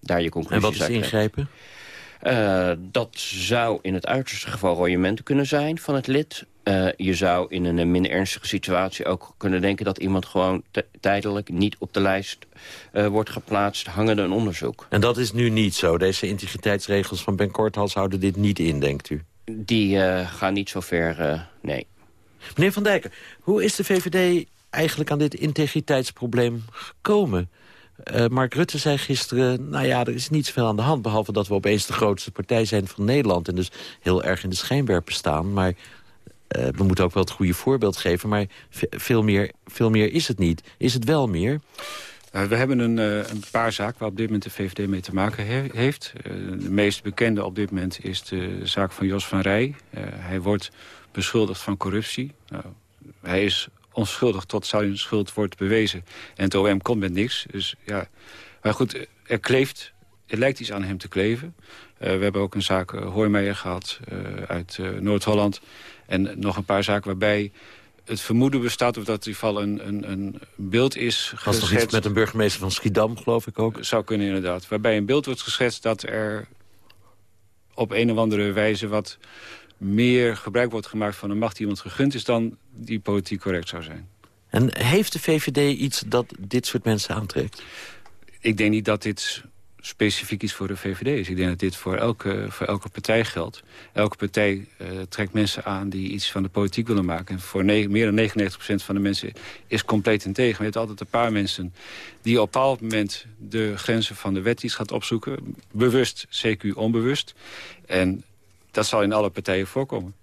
S19: daar je
S5: En
S19: conclusies
S5: wat is
S19: uit trekt. Eh, dat zou in het uiterste geval royement kunnen zijn van het lid. Eh, je zou in een minder ernstige situatie ook kunnen denken... dat iemand gewoon tijdelijk niet op de lijst eh, wordt geplaatst... hangende een onderzoek.
S5: En dat is nu niet zo. Deze integriteitsregels van Ben Korthals houden dit niet in, denkt u?
S19: Die gaan niet zo ver, nee.
S5: Meneer Van Dijken, hoe is de VVD eigenlijk aan dit integriteitsprobleem gekomen? Eh, Mark Rutte zei gisteren, nou ja, er is niet zoveel aan de hand... behalve dat we opeens de grootste partij zijn van Nederland... en dus heel erg in de schijnwerper staan. Maar eh, we moeten ook wel het goede voorbeeld geven. Maar ve- veel meer, veel meer is het niet. Is het wel meer?
S20: Uh, we hebben een, een, paar zaken waar op dit moment de VVD mee te maken he heeft. De meest bekende op dit moment is de zaak van Jos van Rij. Hij wordt beschuldigd van corruptie. Nou, hij is onschuldig tot zijn schuld wordt bewezen. En het OM komt met niks. Dus, ja. Maar goed, er kleeft, er lijkt iets aan hem te kleven. we hebben ook een zaak Hoijmeijer gehad uit Noord-Holland. En nog een paar zaken waarbij het vermoeden bestaat of dat in ieder geval een, een, een beeld is
S5: Was toch iets met een burgemeester van Schiedam, geloof ik ook?
S20: Zou kunnen inderdaad. Waarbij een beeld wordt geschetst dat er op een of andere wijze... wat meer gebruik wordt gemaakt van een macht die iemand gegund is... dan die politiek correct zou zijn.
S5: En heeft de VVD iets dat dit soort mensen aantrekt?
S20: Ik denk niet dat dit specifiek iets voor de VVD is. Ik denk dat dit voor elke, voor elke partij geldt. Elke partij uh, trekt mensen aan die iets van de politiek willen maken. En voor meer dan 99% van de mensen is compleet in tegen. Je hebt altijd een paar mensen die op een bepaald moment... de grenzen van de wet iets gaat opzoeken. Bewust, CQ onbewust. En dat zal in alle partijen voorkomen.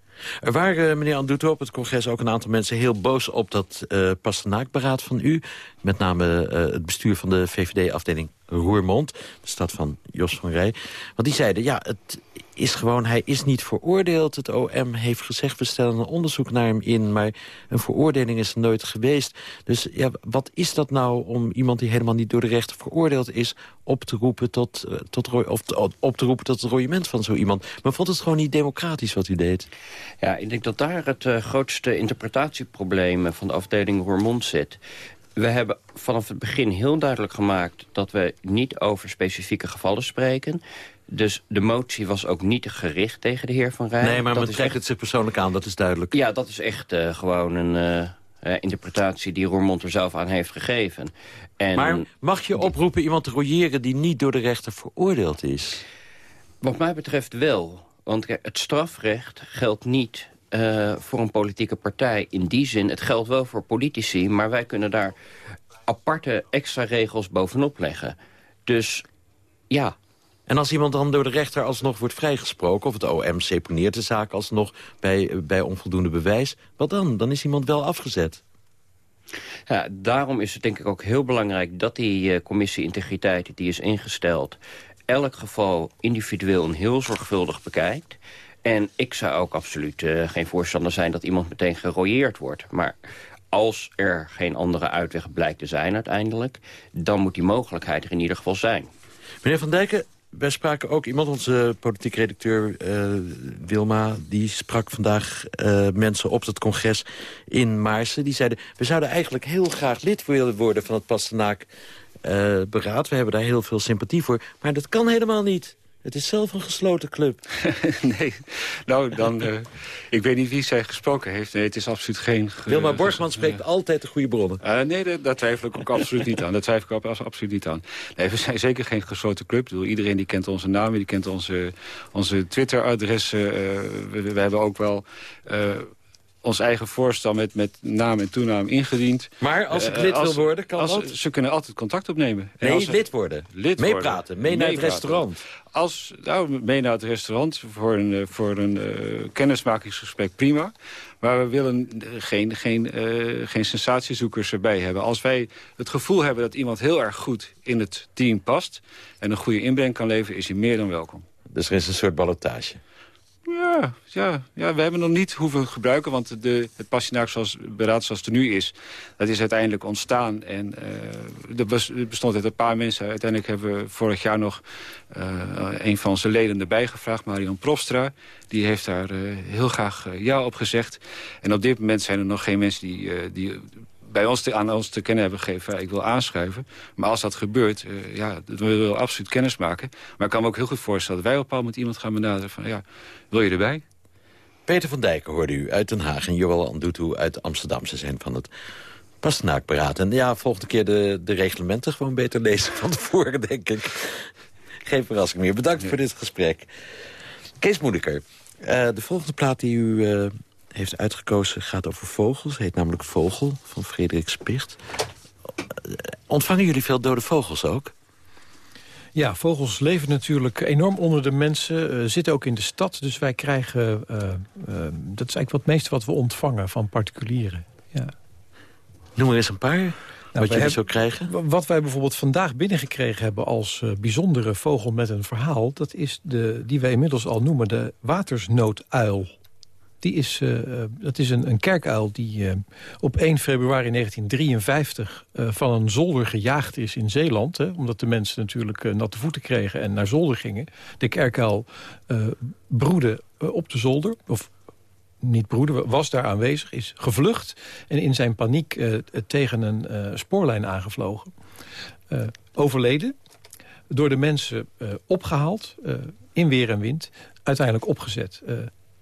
S5: Er waren, meneer Anduto, op het congres ook een aantal mensen heel boos op dat uh, van u. Met name uh, het bestuur van de VVD-afdeling Roermond. De stad van Jos van Rij. Want die zeiden, ja, het is gewoon, hij is niet veroordeeld. Het OM heeft gezegd, we stellen een onderzoek naar hem in. Maar een veroordeling is er nooit geweest. Dus ja, wat is dat nou om iemand die helemaal niet door de rechter veroordeeld is... op te roepen tot, uh, tot, of op te roepen tot het royement van zo iemand? Maar vond het gewoon niet democratisch wat u deed?
S19: Ja, ik denk dat daar het uh, grootste interpretatieprobleem van de afdeling Roermond zit. We hebben vanaf het begin heel duidelijk gemaakt... dat we niet over specifieke gevallen spreken. Dus de motie was ook niet gericht tegen de heer Van Rij.
S5: Nee, maar men trekt echt... het zich persoonlijk aan, dat is duidelijk.
S19: Ja, dat is echt uh, gewoon een uh, interpretatie die Roermond er zelf aan heeft gegeven.
S5: En maar mag je oproepen iemand te royeren die niet door de rechter veroordeeld is?
S19: Wat mij betreft wel. Want het strafrecht geldt niet uh, voor een politieke partij. In die zin, het geldt wel voor politici... maar wij kunnen daar aparte extra regels bovenop leggen. Dus ja.
S5: En als iemand dan door de rechter alsnog wordt vrijgesproken... of het OM seponeert de zaak alsnog bij, bij onvoldoende bewijs... wat dan? Dan is iemand wel afgezet.
S19: Ja, daarom is het denk ik ook heel belangrijk dat die uh, commissie integriteit die is ingesteld... elk geval individueel en heel zorgvuldig bekijkt. En ik zou ook absoluut uh, geen voorstander zijn dat iemand meteen gerooieerd wordt. Maar als er geen andere uitweg blijkt te zijn uiteindelijk... dan moet die mogelijkheid er in ieder geval zijn.
S5: Meneer Van Dijken, wij spraken ook iemand, onze politiek redacteur uh, Wilma... die sprak vandaag uh, mensen op het congres in Maarsen. Die zeiden, we zouden eigenlijk heel graag lid willen worden van het Pastenaak uh, beraad. We hebben daar heel veel sympathie voor. Maar dat kan helemaal niet. Het is zelf een gesloten club. (laughs)
S20: nee, nou dan... Uh, ik weet niet wie zij gesproken heeft. Nee, het is absoluut geen...
S5: Wilma Borgman spreekt altijd de goede bronnen.
S20: Uh, nee, dat, dat, twijfel ik ook absoluut niet aan. Dat twijfel ik ook absoluut niet aan. Nee, we zijn zeker geen gesloten club. Ik bedoel, iedereen die kent onze namen, die kent onze, onze Twitter-adressen. We, we, hebben ook wel ons eigen voorstel met, met naam en toenaam ingediend.
S5: Maar als ik lid uh, als, wil worden, kan
S20: als,
S5: dat?
S20: Ze kunnen altijd contact opnemen.
S5: Nee, als, lid worden.
S20: Lid
S5: Meepraten, mee naar het restaurant.
S20: Als, nou, mee naar het restaurant voor een, voor een uh, kennismakingsgesprek, prima. Maar we willen geen, geen, uh, geen sensatiezoekers erbij hebben. Als wij het gevoel hebben dat iemand heel erg goed in het team past... en een goede inbreng kan leveren, is hij meer dan welkom.
S5: Dus er is een soort ballotage?
S20: Ja, ja, ja, we hebben nog niet hoeven gebruiken. Want de, het passiinaak zoals, beraad zoals het er nu is... dat is uiteindelijk ontstaan. En uh, er bestond uit een paar mensen. Uiteindelijk hebben we vorig jaar nog uh, een van onze leden erbij gevraagd. Marion Profstra. Die heeft daar uh, heel graag ja op gezegd. En op dit moment zijn er nog geen mensen die... die bij ons te, aan ons te kennen hebben gegeven... Ja, ik wil aanschuiven. Maar als dat gebeurt, uh, ja, we willen absoluut kennis maken. Maar ik kan me ook heel goed voorstellen... dat wij op een bepaald moment iemand gaan benaderen van... ja, wil je erbij?
S5: Peter van Dijken hoorde u uit Den Haag... en Joël Andutu uit Amsterdam. Ze zijn van het Pastenaakberaad. En ja, volgende keer de, de reglementen gewoon beter lezen van tevoren, denk ik. Geen verrassing meer. Bedankt ja. voor dit gesprek. Kees Moediker, uh, de volgende plaat die u... Uh, heeft uitgekozen gaat over vogels. Heet namelijk Vogel van Frederik Spicht. Ontvangen jullie veel dode vogels ook?
S8: Ja, vogels leven natuurlijk enorm onder de mensen. Uh, zitten ook in de stad. Dus wij krijgen... Uh, uh, dat is eigenlijk wat het meeste wat we ontvangen van particulieren. Ja.
S5: Noem er eens een paar. Nou, wat jullie zo krijgen?
S8: Wat wij bijvoorbeeld vandaag binnengekregen hebben als bijzondere vogel met een verhaal... dat is de, die wij inmiddels al noemen de watersnooduil. Die is, uh, dat is een, een kerkuil die uh, op 1 februari 1953 uh, van een zolder gejaagd is in Zeeland. Hè, omdat de mensen natuurlijk natte voeten kregen en naar zolder gingen. De kerkuil broedde op de zolder, of niet broeden, was daar aanwezig, is gevlucht... en in zijn paniek tegen een spoorlijn aangevlogen. overleden, door de mensen opgehaald, in weer en wind... uiteindelijk opgezet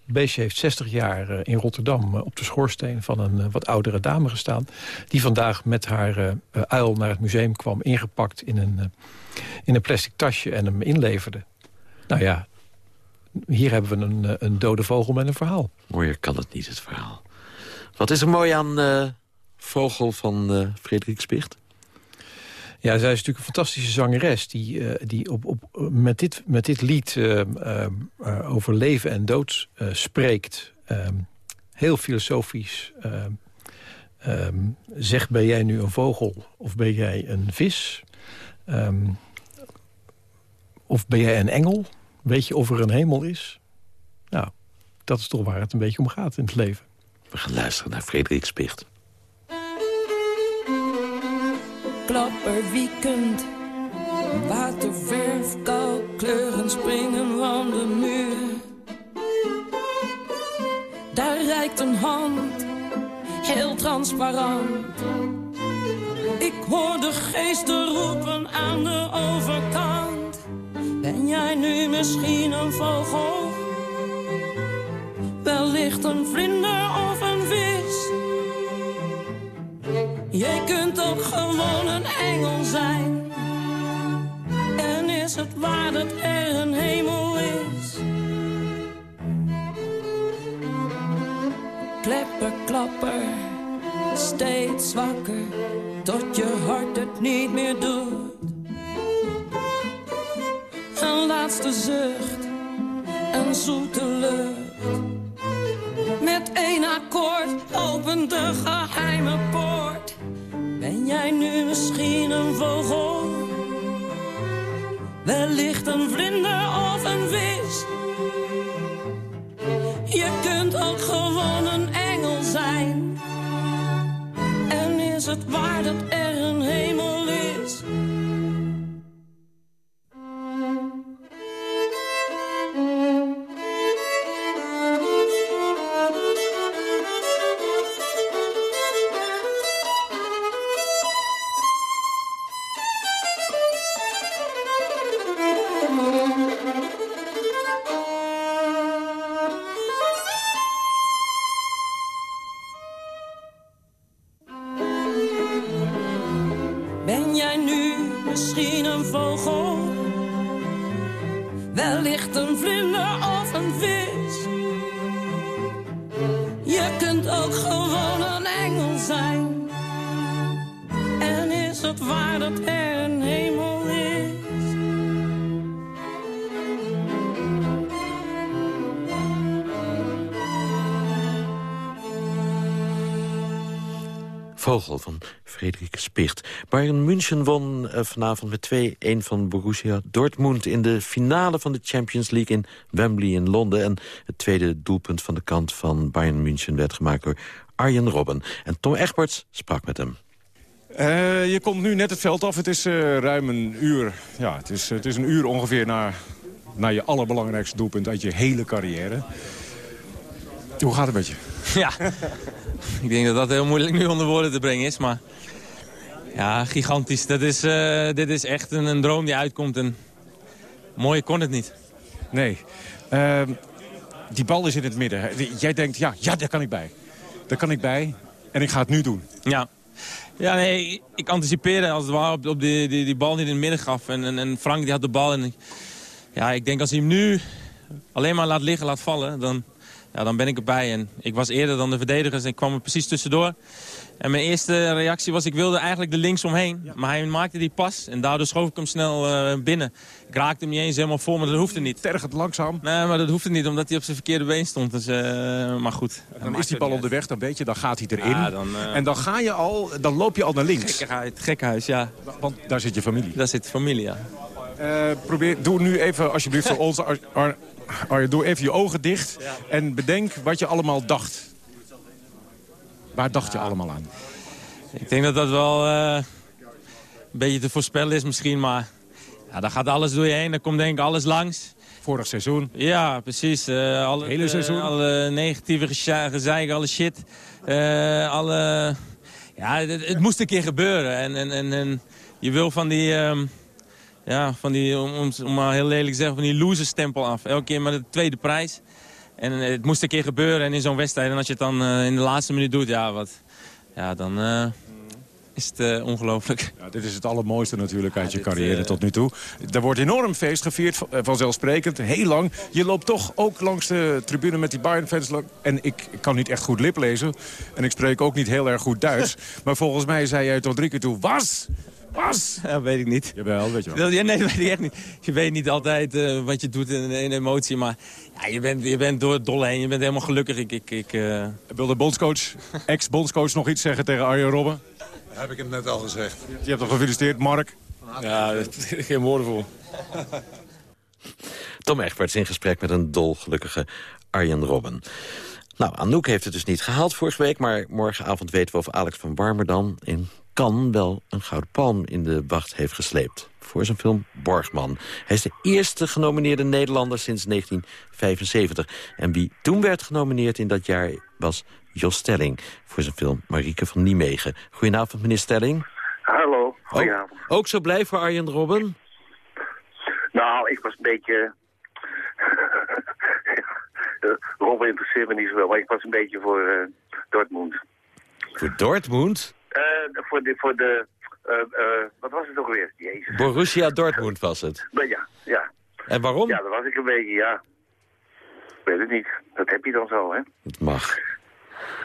S8: het beestje heeft 60 jaar uh, in Rotterdam uh, op de schoorsteen van een uh, wat oudere dame gestaan. Die vandaag met haar uil naar het museum kwam, ingepakt in een, in een plastic tasje en hem inleverde. Nou ja, hier hebben we een, een dode vogel met een verhaal.
S5: Mooier kan het niet, het verhaal. Wat is er mooi aan Vogel van Frederik Spicht?
S8: Ja, zij is natuurlijk een fantastische zangeres... die, uh, die op, op, met, dit, met dit lied uh, uh, over leven en dood spreekt. heel filosofisch. Um, zeg, ben jij nu een vogel of ben jij een vis? Of ben jij een engel? Weet je of er een hemel is? Nou, dat is toch waar het een beetje om gaat in het leven.
S5: We gaan luisteren naar Frederik Spicht.
S21: Klapperweekend. Waterverf, kleuren springen van de muur. Daar reikt een hand, heel transparant. Ik hoor de geesten roepen aan de overkant. Ben jij nu misschien een vogel? Wellicht een vlinder of Jij kunt ook gewoon een engel zijn. En is het waar dat er een hemel is? Klepper, klapper, steeds zwakker, tot je hart het niet meer doet. Een laatste zucht, een zoete lucht. Met één akkoord opent de geheime poort Jij nu misschien een vogel? Wellicht een vlinder of een vis? Je kunt ook gewoon een engel zijn. En is het waar dat er
S5: München won eh, vanavond met 2-1 van Borussia Dortmund... in de finale van de Champions League in Wembley in Londen. En het tweede doelpunt van de kant van Bayern München... werd gemaakt door Arjen Robben. En Tom Egberts sprak met hem.
S22: Eh, je komt nu net het veld af. Het is eh, ruim een uur. Ja, het is, het is een uur ongeveer naar, naar je allerbelangrijkste doelpunt uit je hele carrière. Hoe gaat het met je?
S23: Ja, (laughs) ik denk dat dat heel moeilijk nu onder woorden te brengen is. Maar ja, gigantisch. Dat is, eh, dit is echt een, een droom die uitkomt. En mooier kon het niet.
S22: Nee. Ehm, die bal is in het midden. Jij denkt, ja, ja, daar kan ik bij. Daar kan ik bij. En ik ga het nu doen.
S23: Ja. Ja, nee, ik anticipeerde als het ware op, op die, die, die bal die in het midden gaf. En, en, en Frank die had de bal. En ik- ja, ik denk als hij hem nu alleen maar laat liggen, laat vallen, dan, ja, dan ben ik erbij. En ik was eerder dan de verdedigers en ik kwam er precies tussendoor. En mijn eerste reactie was, ik wilde eigenlijk de links omheen. Maar hij maakte die pas en daardoor schoof ik hem snel eh, binnen. Ik raakte hem niet eens helemaal vol, maar dat hoefde niet.
S22: Tergend langzaam?
S23: Nee, maar dat hoefde niet, omdat hij op zijn verkeerde been stond. Dus, eh, maar goed.
S22: Dan is die bal op de weg, dan weet je, dan gaat hij erin.
S23: Ja, dan, eh,
S22: En dan ga je al, dan loop je al naar links.
S23: Gekkerheid, gekhuis, ja.
S22: Want daar zit je familie.
S23: Daar zit familie, ja.
S22: Probeer, doe nu even alsjeblieft voor (laughs) ons... Ar, Ar- Arjen, doe even je ogen dicht en bedenk wat je allemaal dacht. Waar dacht je allemaal aan?
S23: Ik denk dat dat wel eh, een beetje te voorspellen is misschien, maar ja, daar gaat alles door je heen. Daar komt denk ik alles langs.
S22: Vorig seizoen?
S23: Ja, precies. eh alle,
S22: Hele
S23: eh,
S22: seizoen?
S23: alle negatieve geze- gezeik, alle shit. eh, alle... Ja, het, het moest een keer gebeuren. En, en, en, en je wil van die... ehm, ja, van die, om, om, om maar heel lelijk te zeggen, van die loser stempel af. Elke keer met de tweede prijs. En eh, het moest een keer gebeuren en in zo'n wedstrijd. En als je het dan eh, in de laatste minuut doet, ja, wat, ja dan eh, is het ongelooflijk.
S22: Ja, dit is het allermooiste natuurlijk uit je carrière tot nu toe. Er wordt enorm feest gevierd, van- vanzelfsprekend, heel lang. Je loopt toch ook langs de tribune met die Bayern-fans. En ik kan niet echt goed lip lezen. En ik spreek ook niet heel erg goed Duits. (laughs) maar volgens mij zei jij tot drie keer toe, was, was.
S23: Ja, weet ik niet.
S22: Jawel, weet je wel.
S23: Dat- Ja, nee, dat (laughs) weet ik echt niet. Je weet niet altijd eh, wat je doet in, in emotie. Maar ja, je, bent, je bent door het dolle heen. Je bent helemaal gelukkig. Ik, ik, ik, eh,
S22: Wil de bondscoach, ex-bondscoach nog iets zeggen tegen Arjen Robben?
S24: Heb ik hem net al gezegd.
S22: Je hebt hem gefeliciteerd, Mark.
S24: Ja, geen woorden voor.
S5: Tom Egberts in gesprek met een dolgelukkige Arjen Robben. Nou, Anouk heeft het dus niet gehaald vorige week... maar morgenavond weten we of Alex van Warmerdam in Cannes... wel een gouden palm in de wacht heeft gesleept. Voor zijn film Borgman. Hij is de eerste genomineerde Nederlander sinds 1975. En wie toen werd genomineerd in dat jaar was Jos Stelling... voor zijn film Marieke van Nijmegen. Goedenavond, meneer Stelling.
S25: Hallo, goedenavond.
S5: Ook, ook zo blij voor Arjen Robben?
S25: Nou, ik was een beetje... (laughs) Robben interesseert me niet zoveel, maar ik was een beetje voor eh, Dortmund.
S5: Voor Dortmund?
S25: Eh, voor de... Voor de eh, eh, wat was het ook weer? Jezus.
S5: Borussia Dortmund was het. (laughs)
S25: Maar ja, ja.
S5: En waarom?
S25: Ja, dat was ik een beetje, ja. Ik weet het niet. Dat heb je dan zo, hè?
S5: Het mag.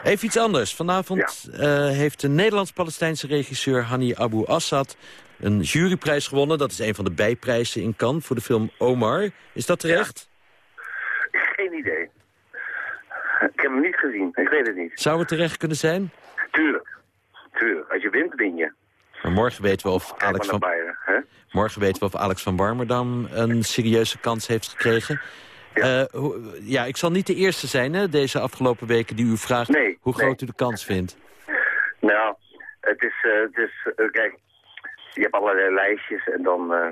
S5: Even iets anders. Vanavond heeft de Nederlands-Palestijnse regisseur Hani Abu Assad... een juryprijs gewonnen. Dat is een van de bijprijzen in Cannes voor de film Omar. Is dat terecht?
S25: Geen idee. Ik heb hem niet gezien. Ik weet het niet.
S5: Zou het terecht kunnen zijn?
S25: Tuurlijk. Als je wint, win je.
S5: Maar morgen weten we of Alex van,
S25: hè?
S5: morgen weten we of Alex van Warmerdam een serieuze kans heeft gekregen. Ja. ja, ik zal niet de eerste zijn hè, deze afgelopen weken die u vraagt
S25: Nee,
S5: hoe
S25: nee.
S5: groot u de kans vindt.
S25: Nou, het is, eh, het is eh, kijk, je hebt allerlei lijstjes en dan, eh,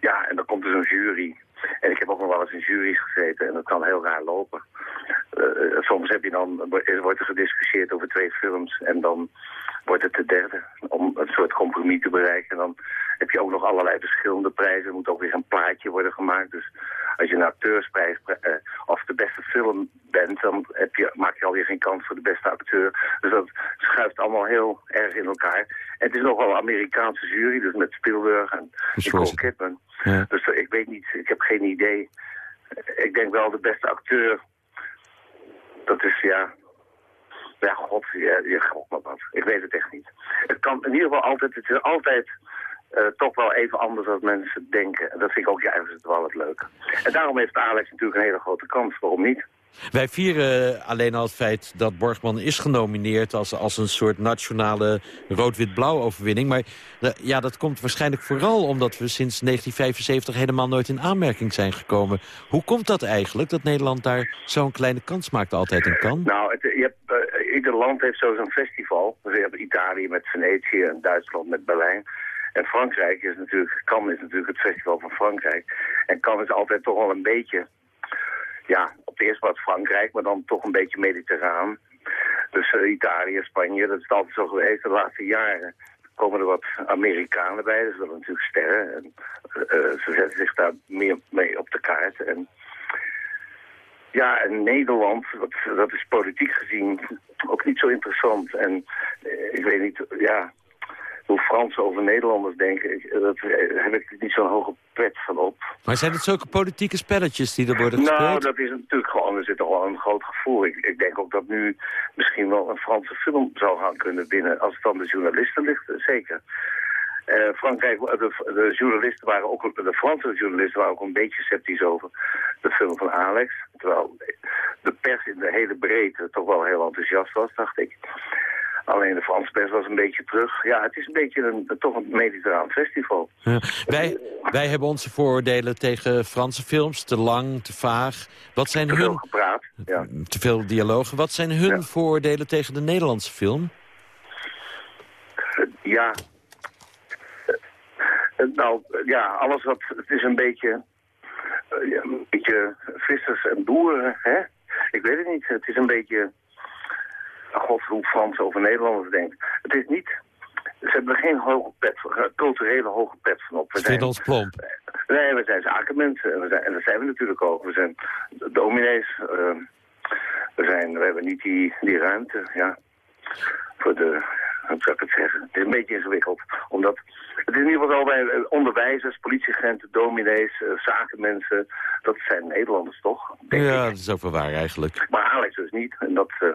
S25: ja, en dan komt er zo'n jury. En ik heb ook nog wel eens in jury's gezeten en dat kan heel raar lopen. Heb je dan, wordt er gediscussieerd over twee films en dan wordt het de derde om een soort compromis te bereiken. En dan heb je ook nog allerlei verschillende prijzen. Er moet ook weer een plaatje worden gemaakt. Dus als je een acteursprijs eh, of de beste film bent, dan heb je, maak je alweer geen kans voor de beste acteur. Dus dat schuift allemaal heel erg in elkaar. En het is nog wel een Amerikaanse jury, dus met Spielberg en Nicole Kidman.
S5: Ja.
S25: Dus ik weet niet, ik heb geen idee. Ik denk wel de beste acteur, dat is ja... Ja, god, je, je god maar wat. Ik weet het echt niet. Het kan in ieder geval altijd, het is altijd eh, toch wel even anders dan mensen denken. En dat vind ik ook juist wel het leuke. En daarom heeft Alex natuurlijk een hele grote kans. Waarom niet?
S5: Wij vieren alleen al het feit dat Borgman is genomineerd... als, als een soort nationale rood-wit-blauw overwinning. Maar eh, ja, dat komt waarschijnlijk vooral omdat we sinds 1975... helemaal nooit in aanmerking zijn gekomen. Hoe komt dat eigenlijk, dat Nederland daar zo'n kleine kans maakt altijd en kan?
S25: Nou, het, je hebt, eh, ieder land heeft zo zo'n festival. Dus je hebt Italië met Venetië en Duitsland met Berlijn. En Frankrijk is natuurlijk, Cannes is natuurlijk het festival van Frankrijk. En Cannes is altijd toch wel een beetje, ja, op de eerste plaats Frankrijk, maar dan toch een beetje mediterraan. Dus eh, Italië, Spanje, dat is altijd zo geweest. De laatste jaren komen er wat Amerikanen bij, dus dat zijn natuurlijk sterren. En, eh, ze zetten zich daar meer mee op de kaart. En ja, en Nederland, dat, dat is politiek gezien ook niet zo interessant. En eh, ik weet niet, ja, hoe Fransen over Nederlanders denken, dat eh, heb ik niet zo'n hoge pet van op.
S5: Maar zijn het zulke politieke spelletjes die er worden
S25: Nou,
S5: gespeeld?
S25: dat is natuurlijk gewoon, er zit toch wel een groot gevoel. Ik, ik denk ook dat nu misschien wel een Franse film zou gaan kunnen winnen, als het dan de journalisten ligt, eh, zeker. Eh, Frankrijk, de, de journalisten waren ook, de Franse journalisten waren ook een beetje sceptisch over de film van Alex. Terwijl de pers in de hele breedte toch wel heel enthousiast was, dacht ik. Alleen de Franse pers was een beetje terug. Ja, het is een beetje een, toch een mediterraan festival.
S5: Ja. Wij, wij hebben onze vooroordelen tegen Franse films. Te lang, te vaag. Wat zijn
S25: Te veel
S5: hun...
S25: gepraat, ja.
S5: Te veel dialogen. Wat zijn hun vooroordelen tegen de Nederlandse film?
S25: Ja. Nou, ja, alles wat... Het is een beetje... eh, een beetje vissers en boeren, hè? Ik weet het niet. Het is een beetje... God, hoe Frans over Nederlanders denkt. Het is niet... Ze hebben geen hoge pet, culturele hoge pet van op. We
S5: vinden ons plomp.
S25: Nee, we zijn zakenmensen. En, we zijn, en dat zijn we natuurlijk ook. We zijn dominees. eh, we, zijn, we hebben niet die, die ruimte, ja. Voor de, hoe zou ik het zeggen? Het is een beetje ingewikkeld. Omdat, het is in ieder geval bij eh, onderwijzers, politieagenten, dominees, eh, zakenmensen. Dat zijn Nederlanders toch?
S5: Ja, dat is ook wel waar eigenlijk.
S25: Maar Alex dus niet. En dat, eh,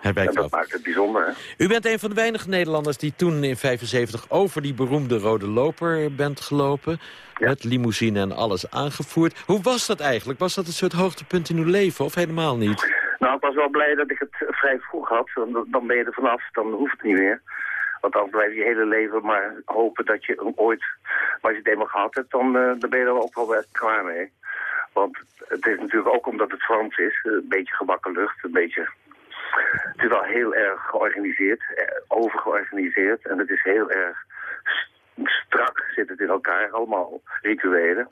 S5: Hij wijkt
S25: en dat
S5: af.
S25: maakt het bijzonder, hè?
S5: U bent een van de weinige Nederlanders die toen in 75 over die beroemde rode loper bent gelopen. Met limousine en alles aangevoerd. Hoe was dat eigenlijk? Was dat een soort hoogtepunt in uw leven of helemaal niet?
S25: Nou, ik was wel blij dat ik het vrij vroeg had. Dan, ben je er vanaf, dan hoeft het niet meer. Want dan blijf je je hele leven maar hopen dat je hem ooit... Maar als je het eenmaal gehad hebt, dan, eh, dan ben je er ook wel weer klaar mee. Want het is natuurlijk ook omdat het Frans is, eh, een beetje gebakken lucht, een beetje... Het is wel heel erg georganiseerd, eh, overgeorganiseerd. En het is heel erg strak zit het in elkaar, allemaal rituelen.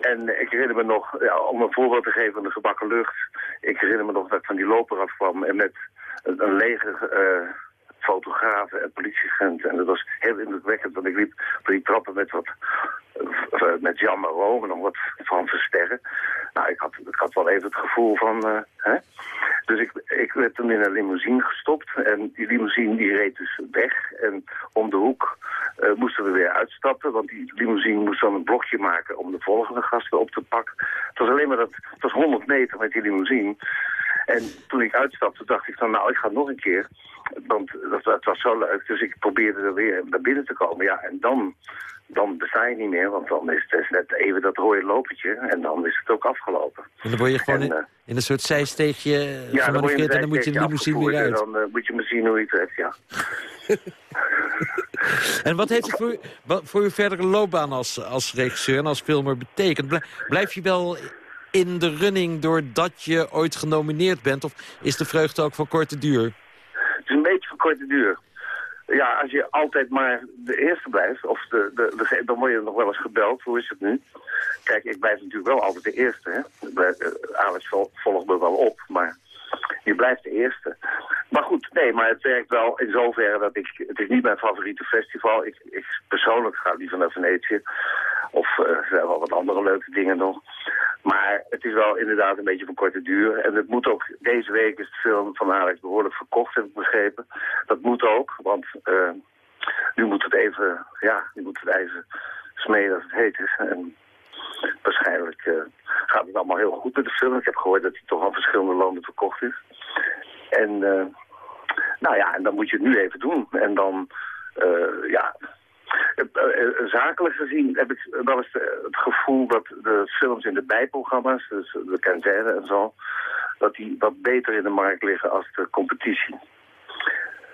S25: En ik herinner me nog, ja, om een voorbeeld te geven van de gebakken lucht. Ik herinner me nog dat ik van die loper afkwam en met een, leger eh, fotografen en politieagenten. En dat was heel indrukwekkend, want ik liep op die trappen met wat met Jan Marot en nog wat Franse sterren. Nou, ik had, ik had wel even het gevoel van... eh, hè? Dus ik, ik werd toen in een limousine gestopt en die limousine die reed dus weg. En om de hoek eh, moesten we weer uitstappen, want die limousine moest dan een blokje maken om de volgende gasten op te pakken. Het was alleen maar dat, het was 100 meter met die limousine. En toen ik uitstapte dacht ik van nou, ik ga nog een keer. Want dat was zo leuk, dus ik probeerde er weer naar binnen te komen. Ja, en dan dan besta je niet meer, want dan is het net even dat rode lopertje en dan is het ook afgelopen.
S5: En dan word je gewoon
S25: En,
S5: in,
S25: eh,
S5: in een soort zijsteegje
S25: Ja, je
S5: en dan moet je de limousine weer uit.
S25: En dan eh, moet je maar zien hoe je het hebt, ja. (laughs)
S5: En wat heeft het voor, voor uw verdere loopbaan als, als regisseur en als filmer betekend? Blij- Blijf je wel in de running doordat je ooit genomineerd bent? Of is de vreugde ook van korte duur?
S25: Het is een beetje van korte duur. Ja, als je altijd maar de eerste blijft, of de, de, dan word je nog wel eens gebeld. Hoe is het nu? Kijk, ik blijf natuurlijk wel altijd de eerste. Hè? Eh, Alex vol- volgt me wel op, maar je blijft de eerste. Maar goed, nee, maar het werkt wel in zoverre dat ik... Het is niet mijn favoriete festival. Ik, ik persoonlijk ga liever naar Venetië. Of eh, er zijn wel wat andere leuke dingen nog. Maar het is wel inderdaad een beetje van korte duur. En het moet ook, deze week is de film van Alex behoorlijk verkocht, heb ik begrepen. Dat moet ook, want eh, nu moet het even, ja, nu moet het even smeden als het heet is. En waarschijnlijk eh, gaat het allemaal heel goed met de film. Ik heb gehoord dat hij toch al verschillende landen verkocht is. En eh, nou ja, en dan moet je het nu even doen. En dan, eh, ja, zakelijk gezien heb ik wel eens het gevoel dat de films in de bijprogramma's, dus de kantine en zo, dat die wat beter in de markt liggen als de competitie.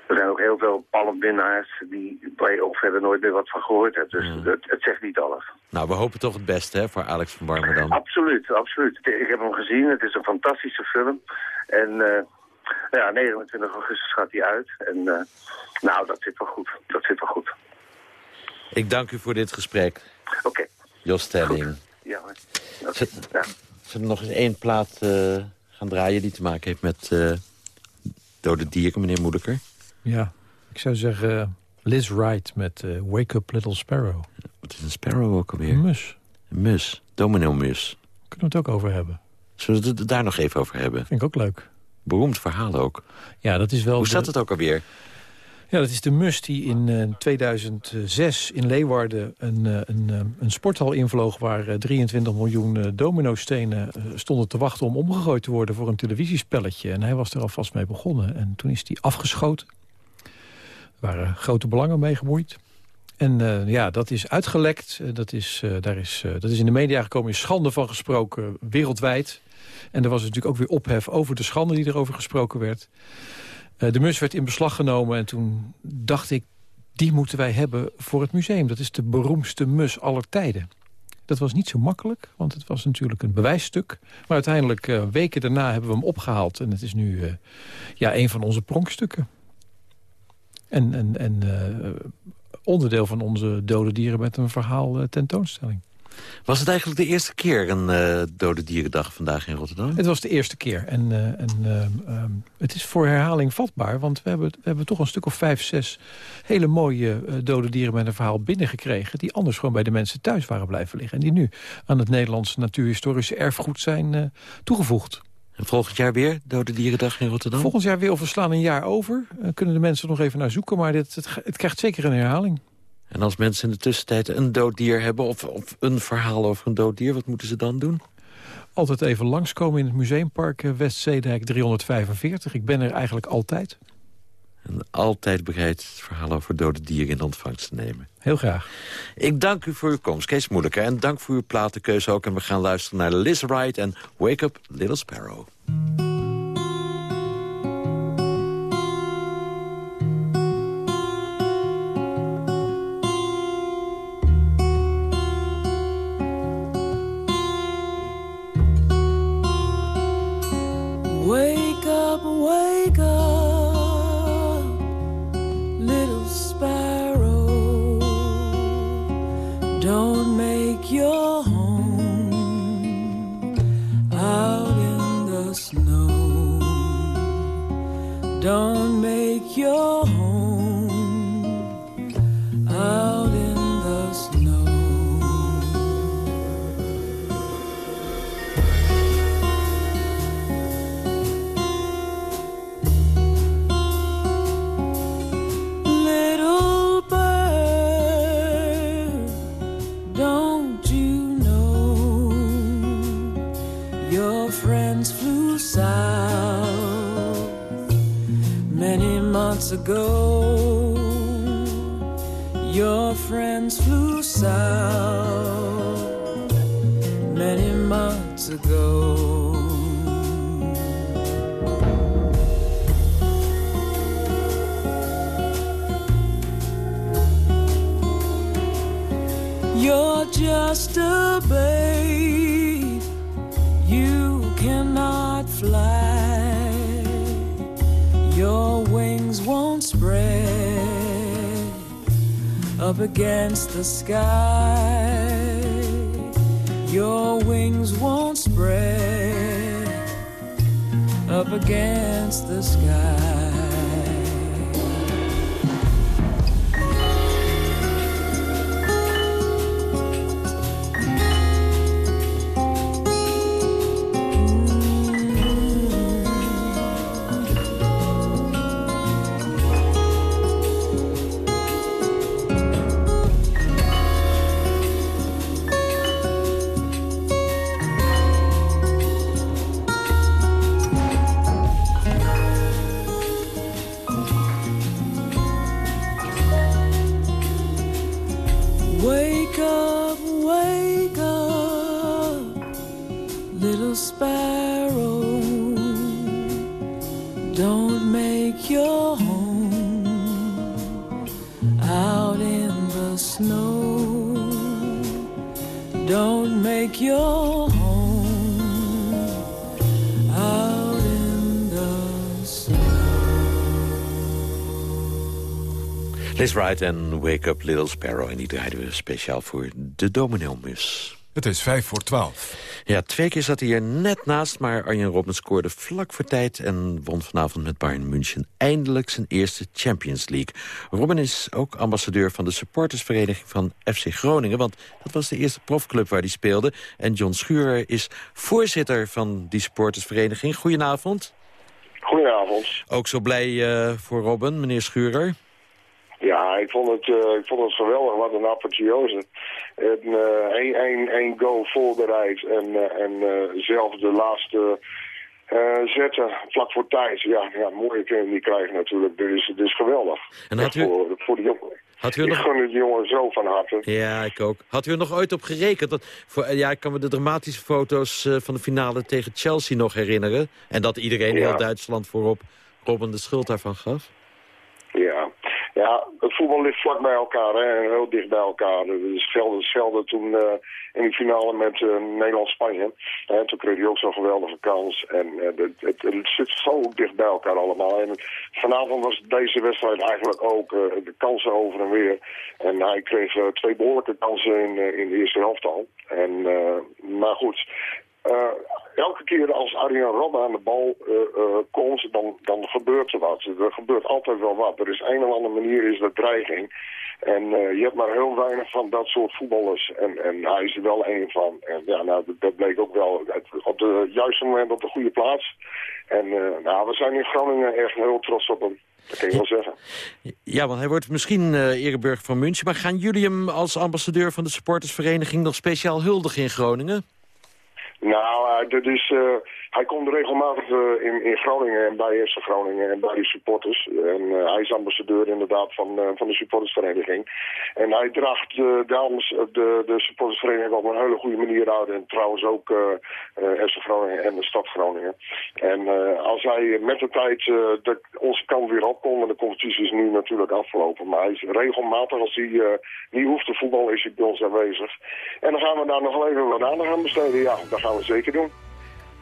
S25: Er zijn ook heel veel palmwinnaars die, waar je ook verder nooit meer wat van gehoord hebt. Dus het, het zegt niet alles.
S5: Nou, we hopen toch het beste hè, voor Alex van Barmer dan.
S25: Absoluut, absoluut. Ik heb hem gezien. Het is een fantastische film. En eh, ja, 29 augustus gaat hij uit. En eh, nou, dat zit wel goed. Dat zit wel goed.
S5: Ik dank u voor dit gesprek.
S25: Oké.
S5: Jos Stelling.
S25: Ja, hoor.
S5: Zullen we nog eens één plaat eh, gaan draaien die te maken heeft met dode dieren, meneer Moediker?
S8: Ja, ik zou zeggen eh, Liz Wright met eh, Wake Up Little Sparrow.
S5: Wat is een sparrow ook alweer?
S8: Een mus.
S5: Een mus, domino-mus.
S8: Kunnen we het ook over hebben.
S5: Zullen we het daar nog even over hebben?
S8: Vind ik ook leuk.
S5: Beroemd verhaal ook.
S8: Ja, dat is wel...
S5: Hoe
S8: de-
S5: zat het ook alweer?
S8: Ja, dat is de mus die in eh, 2006 in Leeuwarden een, eh, een, eh, een sporthal invloog... waar eh, 23 miljoen eh, dominostenen eh, stonden te wachten om omgegooid te worden... voor een televisiespelletje. En hij was er alvast mee begonnen. En toen is hij afgeschoten. Waren grote belangen mee gemoeid. En eh, ja, dat is uitgelekt. Eh, dat, is, eh, daar is, dat is in de media gekomen. is schande van gesproken, wereldwijd. En er was natuurlijk ook weer ophef over de schande die erover gesproken werd. De mus werd in beslag genomen en toen dacht ik... die moeten wij hebben voor het museum. Dat is de beroemdste mus aller tijden. Dat was niet zo makkelijk, want het was natuurlijk een bewijsstuk. Maar uiteindelijk, weken daarna, hebben we hem opgehaald. En het is nu ja, een van onze pronkstukken. En, en, en eh, onderdeel van onze dode dieren met een verhaal eh, tentoonstelling.
S5: Was het eigenlijk de eerste keer een eh, dode dierendag vandaag in Rotterdam?
S8: Het was de eerste keer. En, eh, en ehm, het is voor herhaling vatbaar. Want we hebben, we hebben toch een stuk of vijf, zes hele mooie dode dieren met een verhaal binnengekregen. Die anders gewoon bij de mensen thuis waren blijven liggen. En die nu aan het Nederlandse natuurhistorische erfgoed zijn toegevoegd.
S5: En volgend jaar weer dode dierendag in Rotterdam?
S8: Volgend jaar weer of we slaan een jaar over. Eh, kunnen de mensen nog even naar zoeken. Maar dit, het, het krijgt zeker een herhaling.
S5: En als mensen in de tussentijd een dood dier hebben... Of, of een verhaal over een dood dier, wat moeten ze dan doen?
S8: Altijd even langskomen in het museumpark eh, Westzeedijk 345. Ik ben er eigenlijk altijd.
S5: En altijd bereid het verhaal over dode dieren in ontvangst te nemen.
S8: Heel graag.
S5: Ik dank u voor uw komst, Kees Moeilijker. En dank voor uw platenkeuze ook. En we gaan luisteren naar Liz Wright en Wake Up Little Sparrow.
S21: Don't make your ago. Your friends flew south many months ago. You're just a babe. Up against the sky. Your wings won't spread up against the sky.
S5: Liz Wright en Wake Up Little Sparrow. En die draaiden we speciaal voor de Domino-mus.
S4: Het is vijf voor twaalf.
S5: Ja, twee keer zat hij er net naast, maar Arjen Robben scoorde vlak voor tijd... en won vanavond met Bayern München eindelijk zijn eerste Champions League. Robben is ook ambassadeur van de supportersvereniging van FC Groningen... want dat was de eerste profclub waar hij speelde. En John Schurer is voorzitter van die supportersvereniging. Goedenavond.
S26: Goedenavond.
S5: Ook zo blij eh, voor Robben, meneer Schurer.
S26: Ja, ik vond het, eh, ik vond het geweldig. Wat een apotheose. En, eh, één, één, één goal voorbereid en, eh, en zelf de laatste zetten vlak voor tijd. Ja, ja mooie kunnen die krijgen natuurlijk. Dus het is geweldig.
S5: En had u-
S26: voor, voor de jongen.
S5: Had u
S26: ik
S5: nog-
S26: gun het jongen zo van harte.
S5: Ja, ik ook. Had u er nog ooit op gerekend? Dat voor, ja, ik kan me de dramatische foto's van de finale tegen Chelsea nog herinneren. En dat iedereen
S26: Ja.
S5: heel Duitsland voorop Robben de schuld daarvan gaf.
S26: Ja. Ja, het voetbal ligt vlak bij elkaar hè, heel dicht bij elkaar. Het is hetzelfde, hetzelfde toen eh, in die finale met eh, Nederland-Spanje. Toen kreeg hij ook zo'n geweldige kans. En eh, het, het, het zit zo dicht bij elkaar allemaal. En vanavond was deze wedstrijd eigenlijk ook de kansen over en weer. En hij kreeg twee behoorlijke kansen in, in de eerste helft al. En, maar goed, eh, elke keer als Arjen Robben aan de bal eh, eh, komt, dan, dan gebeurt er wat. Er gebeurt altijd wel wat. Er is een of andere manier is dat dreiging. En je hebt maar heel weinig van dat soort voetballers. En, en hij is er wel een van. En ja, nou, dat, bleek ook wel op het juiste moment op de goede plaats. En nou, we zijn in Groningen echt heel trots op hem. Dat kan je wel zeggen.
S5: Ja, want hij wordt misschien eh Ereburg van München. Maar gaan jullie hem als ambassadeur van de supportersvereniging nog speciaal huldigen in Groningen?
S26: Nou, eh, dat is, eh, hij komt regelmatig eh, in, in Groningen en bij FC Groningen en bij de supporters. En eh, hij is ambassadeur inderdaad van, eh, van de supportersvereniging. En hij draagt daarom de, de supportersvereniging op een hele goede manier uit. En trouwens ook FC Groningen en de stad Groningen. En als hij met de tijd de, onze kant weer opkomt, en de competitie is nu natuurlijk afgelopen. Maar hij is regelmatig, als hij niet hoeft te voetballen, is hij bij ons aanwezig. En dan gaan we daar nog even wat aandacht aan besteden. Ja, dat gaan we zeker doen.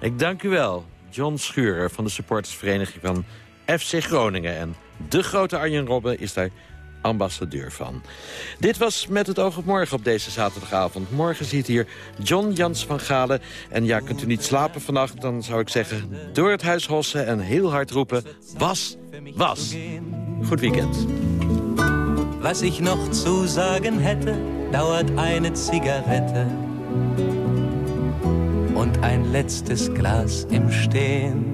S5: Ik dank u wel, John Schurer van de supportersvereniging van FC Groningen. En de grote Arjen Robben is daar ambassadeur van. Dit was Met het oog op morgen op deze zaterdagavond. Morgen ziet hier John Jans van Galen. En ja, kunt u niet slapen vannacht, dan zou ik zeggen... door het huis hossen en heel hard roepen... was, was. Goed weekend.
S18: Was ich noch zu sagen hätte, dauert eine Zigarette und ein Glas im Stehen.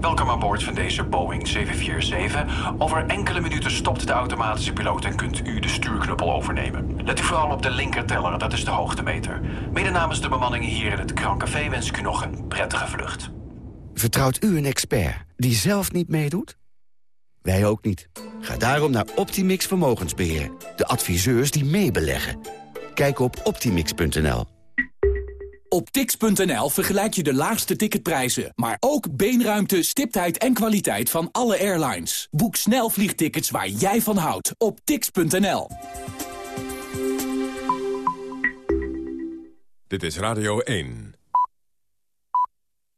S27: Welkom aan boord van deze Boeing 747. Over enkele minuten stopt de automatische piloot en kunt u de stuurknuppel overnemen. Let u vooral op de linkerteller, dat is de hoogtemeter. Mede namens de bemanning hier in het Krancafé wens ik u nog een prettige vlucht.
S28: Vertrouwt u een expert die zelf niet meedoet? Wij ook niet. Ga daarom naar Optimix Vermogensbeheer. De adviseurs die meebeleggen. Kijk op optimix.nl.
S29: Op tix.nl vergelijk je de laagste ticketprijzen, maar ook beenruimte, stiptheid en kwaliteit van alle airlines. Boek snel vliegtickets waar jij van houdt op tix.nl.
S4: Dit is Radio 1.